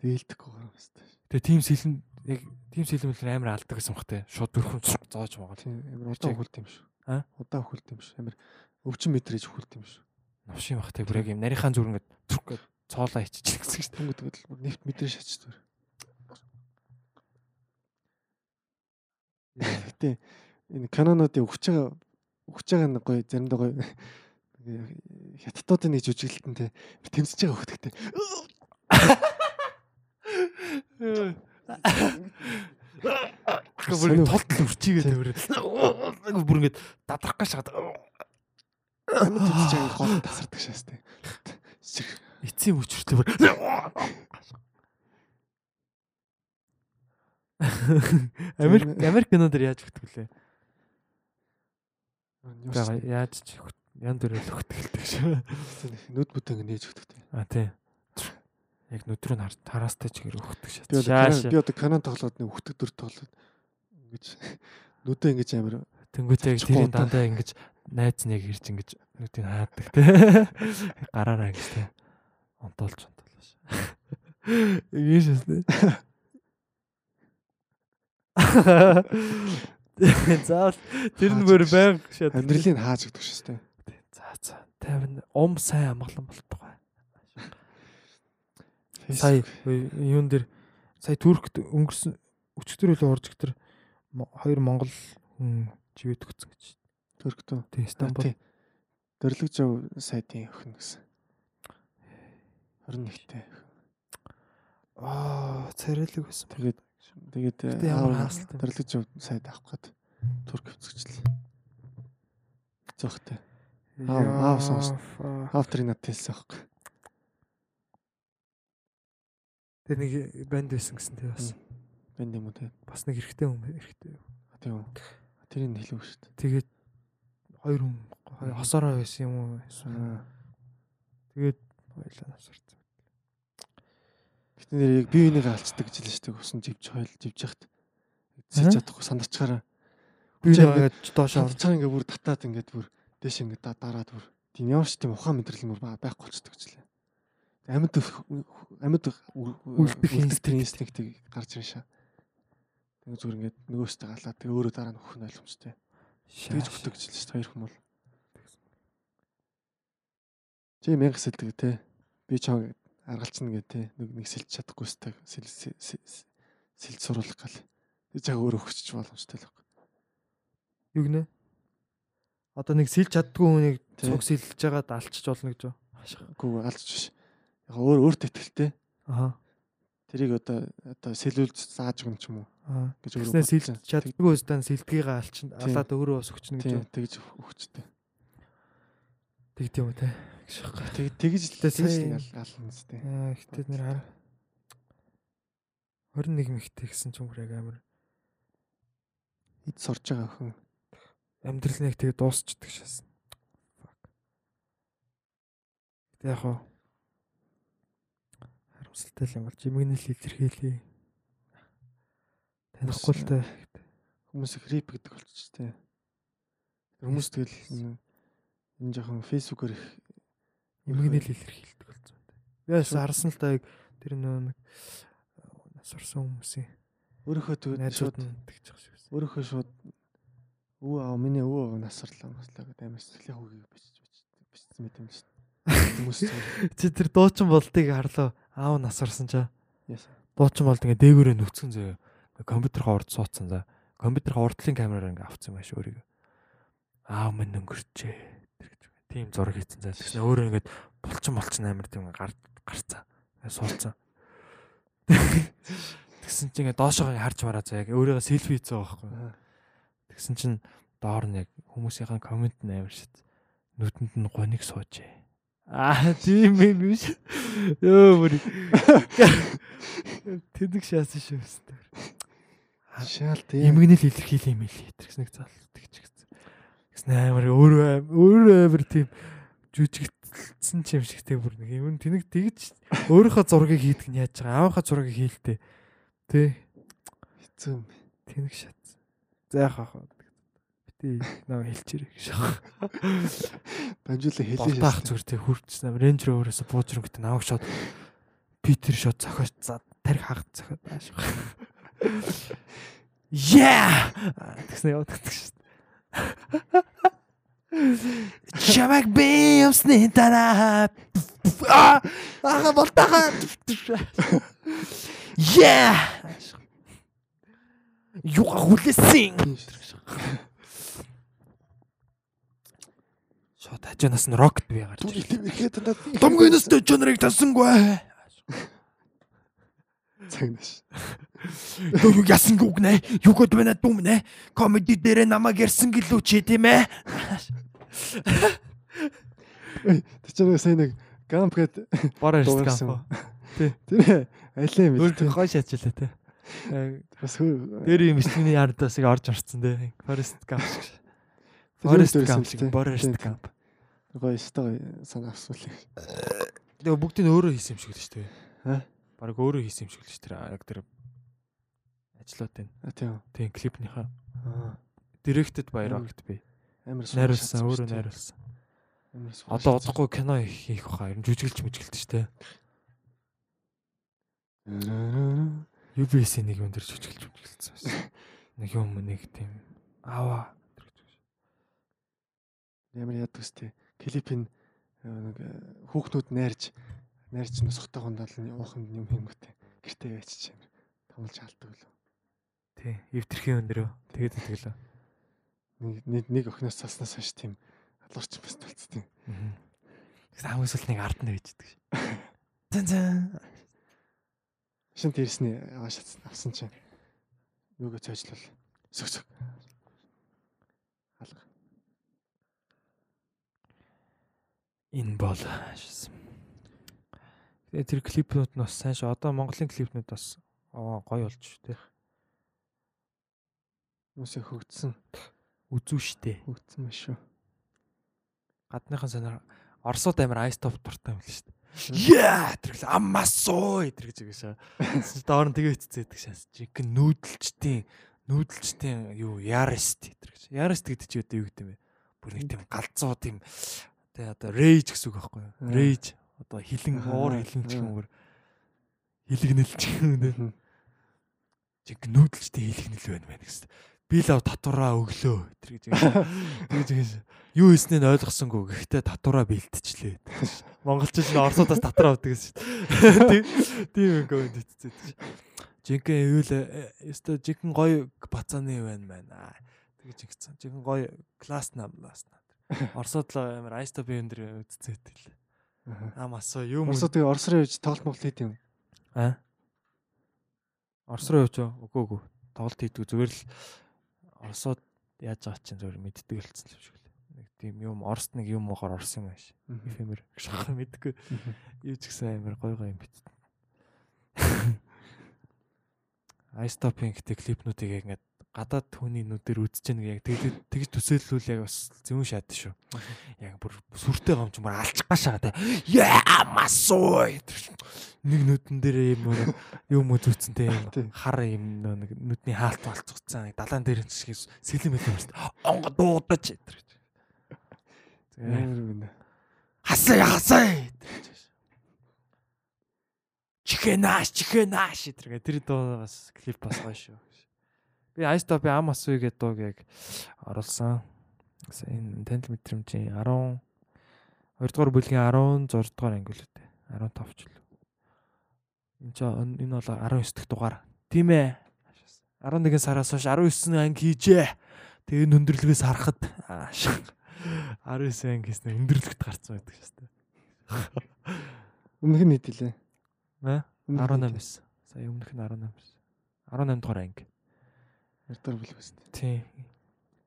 дээлдэхгүй юм байна. Тэгээ тийм сэлэм яг тийм сэлэмэл амар алдаг гэсэн те. Шууд дөрхөн зоож байгаа. Тийм амар удаан хөлт юм шүү. Аа? Удаан хөлт юм шүү. Амар өвчин метрэж хөлт юм шүү. Навшийн бах бүр яг юм нарийнхаа зүр ингээ зүрх гэ цоолоо иччих гэсэн шүү. Тэнгүүд тэгэл бүр нефт мэдрээ шатчихдаг. Гэтэ энэ канонуудын өгч байгаа өгч байгаа нэг гоё заримдаа гоё хятадуудын нэг жүжиглэлтэн те тэмцэж байгаа хөхтгтэй. бүр толтол үрчигээ тэр бүр ингэ дадрах гэж Канон тэмцэж байгаа гол тасардаг шаастай. эцсийн мөчөртэй бүр Америк Америк кинодэр яаж өгдөг лээ? Бага яаж ч ян дөрөөл өгдөг шүү. нүд бүтэн нээж өгдөг. А тий. Яг нүдрөө тараастай чигээр өгдөг шат. Би одоо канон тоглоод нэг дүр тоглоод ингэж нүдээ ингэж яг Чухал тэрийн дандаа ингэж найз нэг ирж ингэж нүдийг хаадаг те. Гараараа ингэж те. Онтолж онтолж. Ийм шээ. Заавал тэр нь бүр байнг шат. амьдралыг хааж өгдөг шаастай. За за 50 ум сайн амгалан болтугай. Сая юун дээр сая Туркт өнгөрсөн өчтөр үлээ орж гтэр хоёр монгол хүн живэд өгсөн гэж. Төрктөө. Тэ Стамбул. Тий. Дөрлөг жав сайтын өхөн гэсэн. 21-тэй. Аа, царайлаг байсан. Тэгээд тэгээд юм. дөрлөг жав сайд авах гээд турк хөвцгчлээ. Зохтой. Аа, аа, сонс. Авторын над хэлсэн аахгүй. Тэр нэг банд байсан гэсэн тий бас. Бэнд юм уу те. Бас нэг эрэгтэй хүн эрэгтэй. Тийм. Тэрийг хэлээгүй шүү дээ. Тэгээд хоёр хүн хосороо байсан юм уу? эсвэл. Тэгээд хоёлаа насарсан. Гэтэ нэр яг бие биенийг алцдаг гэж хэлсэн шүү дээ. Усан живж хойл живж яхад. Сэлж чадахгүй сандарчгаараа. Би Чи тэгээд доошоо Сандарчгаа ингээ бүр татаад ингээд бүр дэш ингээ да- дараад бүр тийм ямар ч тийм ухаан мэдрэл мөр ба- байхгүй болчихдог гэж лээ. Амьд амьд Үлдэх инстинктийг гарч ирэн шаа. Тэгээ зүгээр ингээд нөгөөстэй галаа тэгээ өөрөө дараа нь өхөх нь ойлгомжтой. Тэгж хэлсэн шүү дээ хоёр хүмүүс. Чи мянга сэлдэг те. Би чам аргалцна гэ те. Нэг нэг сэлж чадахгүй сте. Сэл сэл- сэл- сэлж суруулах гал. Тэг чаг өөрөө өгчих боломжтой л байна. юу гинэ? Одоо нэг сэлж чаддгүй хүнийг цуг сэлж байгаад алчиж болно гэж юу? Үгүй алж биш. Яг өөр өөртөө ихтэй. Аха. Тэрийг одоо одоо сэлүүлж зааж өгнө ч юм уу гэж Тэгснэ сэлж чаддгүй өстөн сэлдгийг алчин алаад өөрөө бас өгчнө гэж Тийм тэгж өгчтэй. Тэгт юм уу те. Гэж байна. Тэг тэгж л ал- ална зү. Аа, ихтэй нэр хар. 21 мэгтэй гэсэн ч бүр яг амар Ид сурж байгаа охин. амьдрал нэг тэгээ дуусчдаг шээс. Fuck. Гэтэ яг хоо харамсалтай юм бол жимгний л илэрхийлээ. Танихгүй л таа. Хүмүүс их рэп гэдэг болчих тээ. Хүмүүс тэгэл энэ жоохон фэйсбүүкээр их Жимгний л илэрхийлдэг болсон. Би бас харсан л таа яг тэр нөө нэг нас орсон хүмүүсийн Өөрөөхөө тэгвэл найзууд шууд нь тэгж байгаа шүү. өөрөөхөө шууд өө аа миний өө насарлаа маслаа гэдэг амар сэтгэлийн хүүгийг бичиж бичсэн мэт юм шүү. Хүмүүс Чи тэр дуучин болдгийг харлаа. Аав насарсан чаа. Дуучин болд ингээ дээгүүрээ нүцгэн зөө. Компьютерийнхаа урд суудсан за. Компьютерийнхаа урдлын камераар ингээ авцсан байж өөрийгөө. Аав минь өнгөрчээ. Тэр гэж. Тийм зураг хийсэн за. Тэгснэ өөрөө ингээ булчин булчин амар тийм гар гарцаа. Суулцсан. Тэгсэн чинь ингээ доошоо харж мараа заа яг өөрийгөө селфи байгаа байхгүй. Тэгсэн чинь доор нь яг хүмүүсийн комент нь амар шít. Нүдэнд нь гоник суужээ. Аа тийм юм биш. Йоо бүр. Тэдэг шаасан шүү өстөр. Шаал тийм. Имгнэл илэрхийлээ юм хэлээ. Тэгс нэг залдаг ч гэсэн. Тэгс амар өөрөө өөрөө амар тийм жүжигдсэн ч юм шигтэй бүр нэг юм тэнэг тэгж өөрийнхөө зургийг хийдэг нь яаж байгаа. Аавынхаа зургийг хийлтэй. Тэ. Хэцүү юм. Тэнэг шат. За яах вэ? Бити наа хэлчихэрэг шах. Дамжуулаа хэлээ. Болтаах зүгээр тэг хүрчсэн ам рейнж роверээс бууж рөнгөт наваг шот Питер шот цохож за тарих хагад цохоод ааш. Yeah! Тэгснэ яваад гэдэг шүү дээ. Чамаг бимсний дараа аа ага болтаха Yeah! Юуга хүлээсэн. Шот хажуунаас нь рокет бий гарч надад Домгийн өстө чонорыг тасангүй. цагнаш. Юу юу ясан гүгнэ? Юу гот байна дүмнэ? Комеди дээр намайг ярьсан гэлүү чи тийм ээ? Тэр чинь сайн нэг гамп гэд Бороо дуурсан. Тий. тэр алей юм. Өөр гой шаажлаа те. Бас Дээр юм бичмний яардаас яг орж орцсон те. Forest Gump шиг. Forest Gump шиг. Forest. Gump. Гоё өстой санаа асуулаа. Тэгээ бүгдийг нь өөрөө хийсэн юм шиг л шүү дээ. Аа? Бараг өөрөө хийсэн юм шиг л шүү дээ. Яг тэр ажлуудын. А тийм. Тийм клипнийхаа Аа. directed by Амар. Rocket би. Амар Найруулсан, өөрөө найруулсан. Одоо одохгүй кино хийх баха. Ер нь жүжиглж мүжгэлт шүү дээ. UBS-ийн нэг юм дээр жүжиглж мүжгэлсэн байсан. Нэг юм нэг тийм аваа. Ямар яадаг үстэй. Клипийн нэг э, хүүхнүүд найрж найрж нусахтай гондол нь ууханд юм хиймгтэй. Гэртээ байчиж амар томлж алдаг лөө. Тий, эвтэрхийн өндрөө. Тэгээд тэгэлээ. Нэг нэг охиноос цаснаас хойш тийм алуурч бас толцсон. Тэгс хамгийн нэг ард нь байждаг ш. Зэн зэн. Шин дээрсний аваад авсан чинь юугаа цойжлол. Сүг сүг. Алга. Энэ бол тэр клипнүүд нь бас сайн ш. Одоо Монголын клипнүүд бас гоё болж шүү дээ. Хүмүүсээ хөгдсөн. Үзүү штэ. Хөгдсөн маш шүү. Гадныхан санаар Оросууд амар айс топ дуртай юм л дээ. Яа тэр аммасоо тэр гэж үгүйшээ. Доор нь тэгээ хэцээдэг шээс. Жинхэнэ нүүдэлчдийн нүүдэлчдийн юу ярест тэр гэж. Ярест гэдэг чи одоо юу гэдэг юм бэ? Бүр нэг тийм галзуу тийм тэгээ одоо рейж гэсэн үг байхгүй юу? Рейж одоо хилэн уур хилэн ч юм уу хилэгнэл ч юм уу жинхэнэ нүүдэлчдийн хилэгнэл байна байна гэсэн. Би лав татвараа өглөө тэр гэж. Тэгж юу хийснийг ойлгосонгүй. Гэхдээ татвараа бэлтчихлээ. Монголчууд нь орсуудаас татвар авдаг гэсэн дээ. Тийм комент хийцээд. Жинхэнэ юу л ёстой жинхэнэ гоё бацааны байна байна. Тэгж ингэсэн. Жинхэнэ гоё класс намлаас Орсууд л амар айста би өндөр үтцээд л. Ам асуу юм. Оросоо тэгээ Орос руу явж тоглолт моглол хийд юм. А? Орос руу явж үгүй үгүй. Тоглолт хийдэг зүгээр л Оросууд яаж байгаа чинь зүгээр мэддэг болцсон юм шиг л. Нэг тийм юм Оросд нэг юм уухаар орсон юм ааш. Эфемер шахах мэдгүй. Юу ч гэсэн амар гой гой юм бит. Айстопын гэдэг клипнүүдийг яг ингээд гадаад хүний нүдээр үзэж байгаа яг тэгж тэгж төсөөлөл яг бас зөвөн шат шүү. Яг бүр сүртэй гомч бүр алчих гашаа те. Яа масуу. Нэг нүдэн дээр юм уу юм үзүүцэнтэй юм хар юм нэг нүдний хаалт болцгцсан далаан дээр нь шиг сэлэм хэлэм шүү. Онго дуудаж тэр. Тэгээ хасаа хасаа. чихэнаш чихэнаш гэдэг тэр дуу бас клип бас гоё шүү. Би Top ам асуу гэдэг дууг яг оруулсан. Энэ танил мэдрэмжийн 10 2 дугаар бүлгийн 16 дугаар анги л үү. 15 ч л. Энэ ч энэ бол 19 дахь дугаар. Тийм ээ. 11 сараас хойш 19 анги хийжээ. Тэгээ энэ өндөрлөгөөс харахад 19 анги хийснээр өндөрлөгт гарцсан байдаг шээ. Өмнөх нь хэд илээ? Аа 18 байсан. Сая өмнөх нь 18 байсан. 18 дугаар анги. Ярдаар бил байсан. Тийм.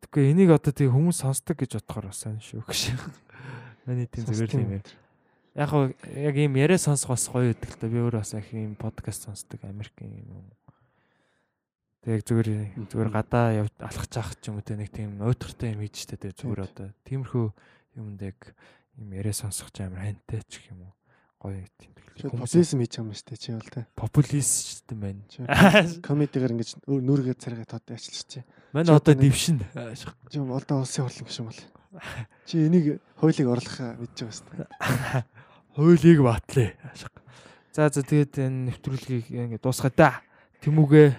Тэгэхгүй энийг одоо тийм хүмүүс сонсдог гэж бодохоор бас сайн шүү гэж. Миний тийм зүгээр юм байна. Яг хоо яг ийм яриа сонсох бас гоё гэдэг л та би өөрөө бас их ийм подкаст сонсдог Америкийн юм. Тэг зүгээр зүгээр гадаа алхаж ах ч юм уу те нэг тийм уйтгартай юм хийж штэ тэг зүгээр одоо тиймэрхүү юмд яг ийм яриа сонсох ч амар хантай ч юм уу гоё тийм популизм хийж байгаа юм шүү дээ чи бол те. Популист юм байна. Комедигаар ингэж нүргээ царайгаа тод ажиллаж чи. Мань одоо дившин. Жим олдоо улсын хурлын гişүн бол. Чи энийг хуулийг орлох мэдж байгаа шүү дээ. Хуулийг батлаа. За за тэгээд энэ нэвтрүүлгийг ингэ дуусгая да. Тэмүүгээ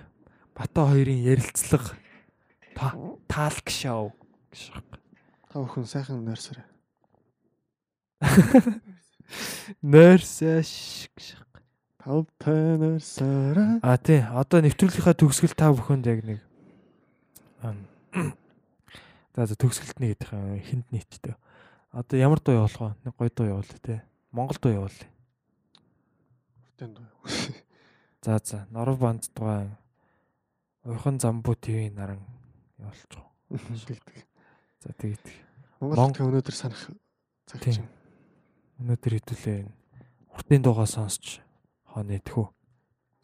Бата хоёрын ярилцлага таалк шоу гэж. Та бүхэн сайхан нойрсорой. Нойрсош гэж. Тав танарсараа. А тий, одоо нэвтрүүлгийнхаа төгсгөл та бүхэнд яг нэг За за төгсгөлтний гэдэг хинд нийттэй. Одоо ямар дуу явуулах вэ? Нэг гоё дуу явуул тий. Монгол дуу явуул. Хүртэн дуу. За за, Норов банд дуу. Уйхан замбуу ТV наран явуулчих. Гэлдэг. За тэгээд Монгол өнөөдөр санах цаг чинь. Өнөөдөр хэдүүлээ уртын дуугаа сонсч хооны тэхүү.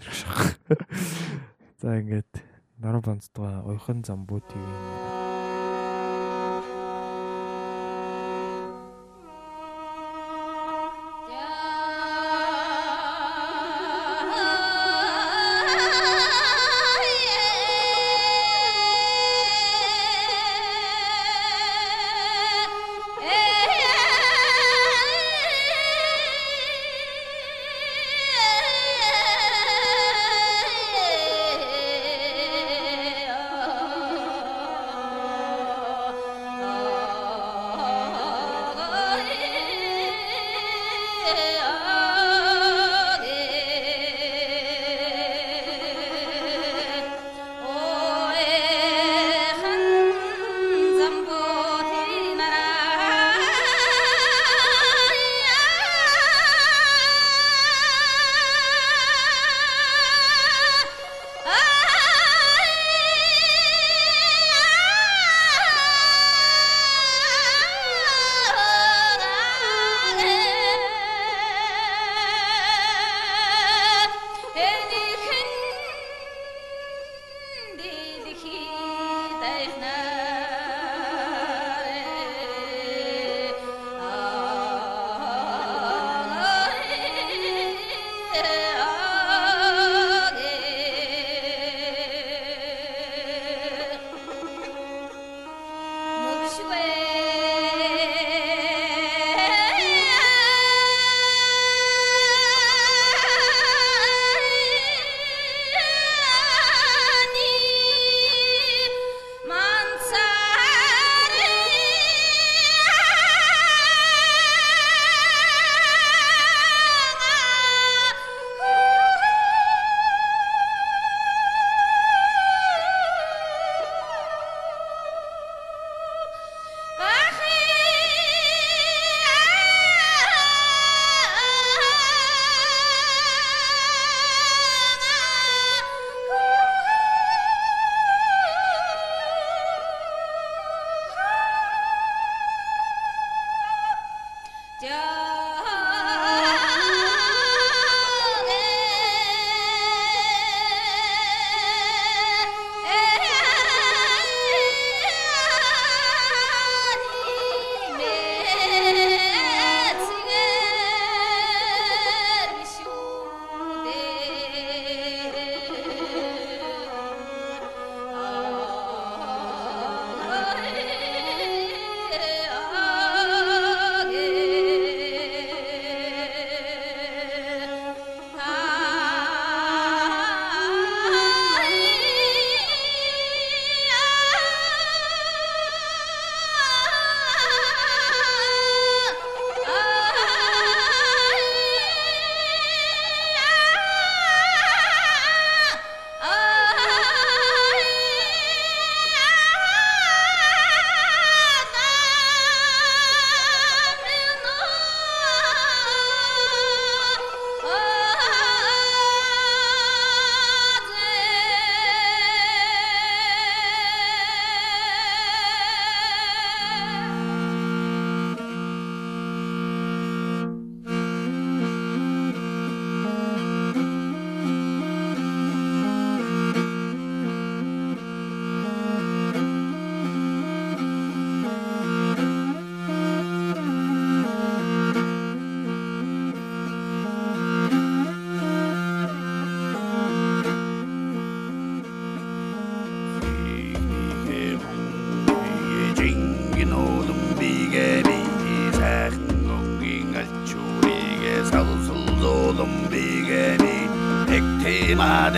За ингээд наран банддгаа уйхан замбуу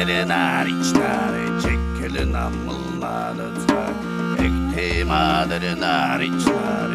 Ellerin hariçler Çekilin amıllarınızda Ektiğim adırın hariçler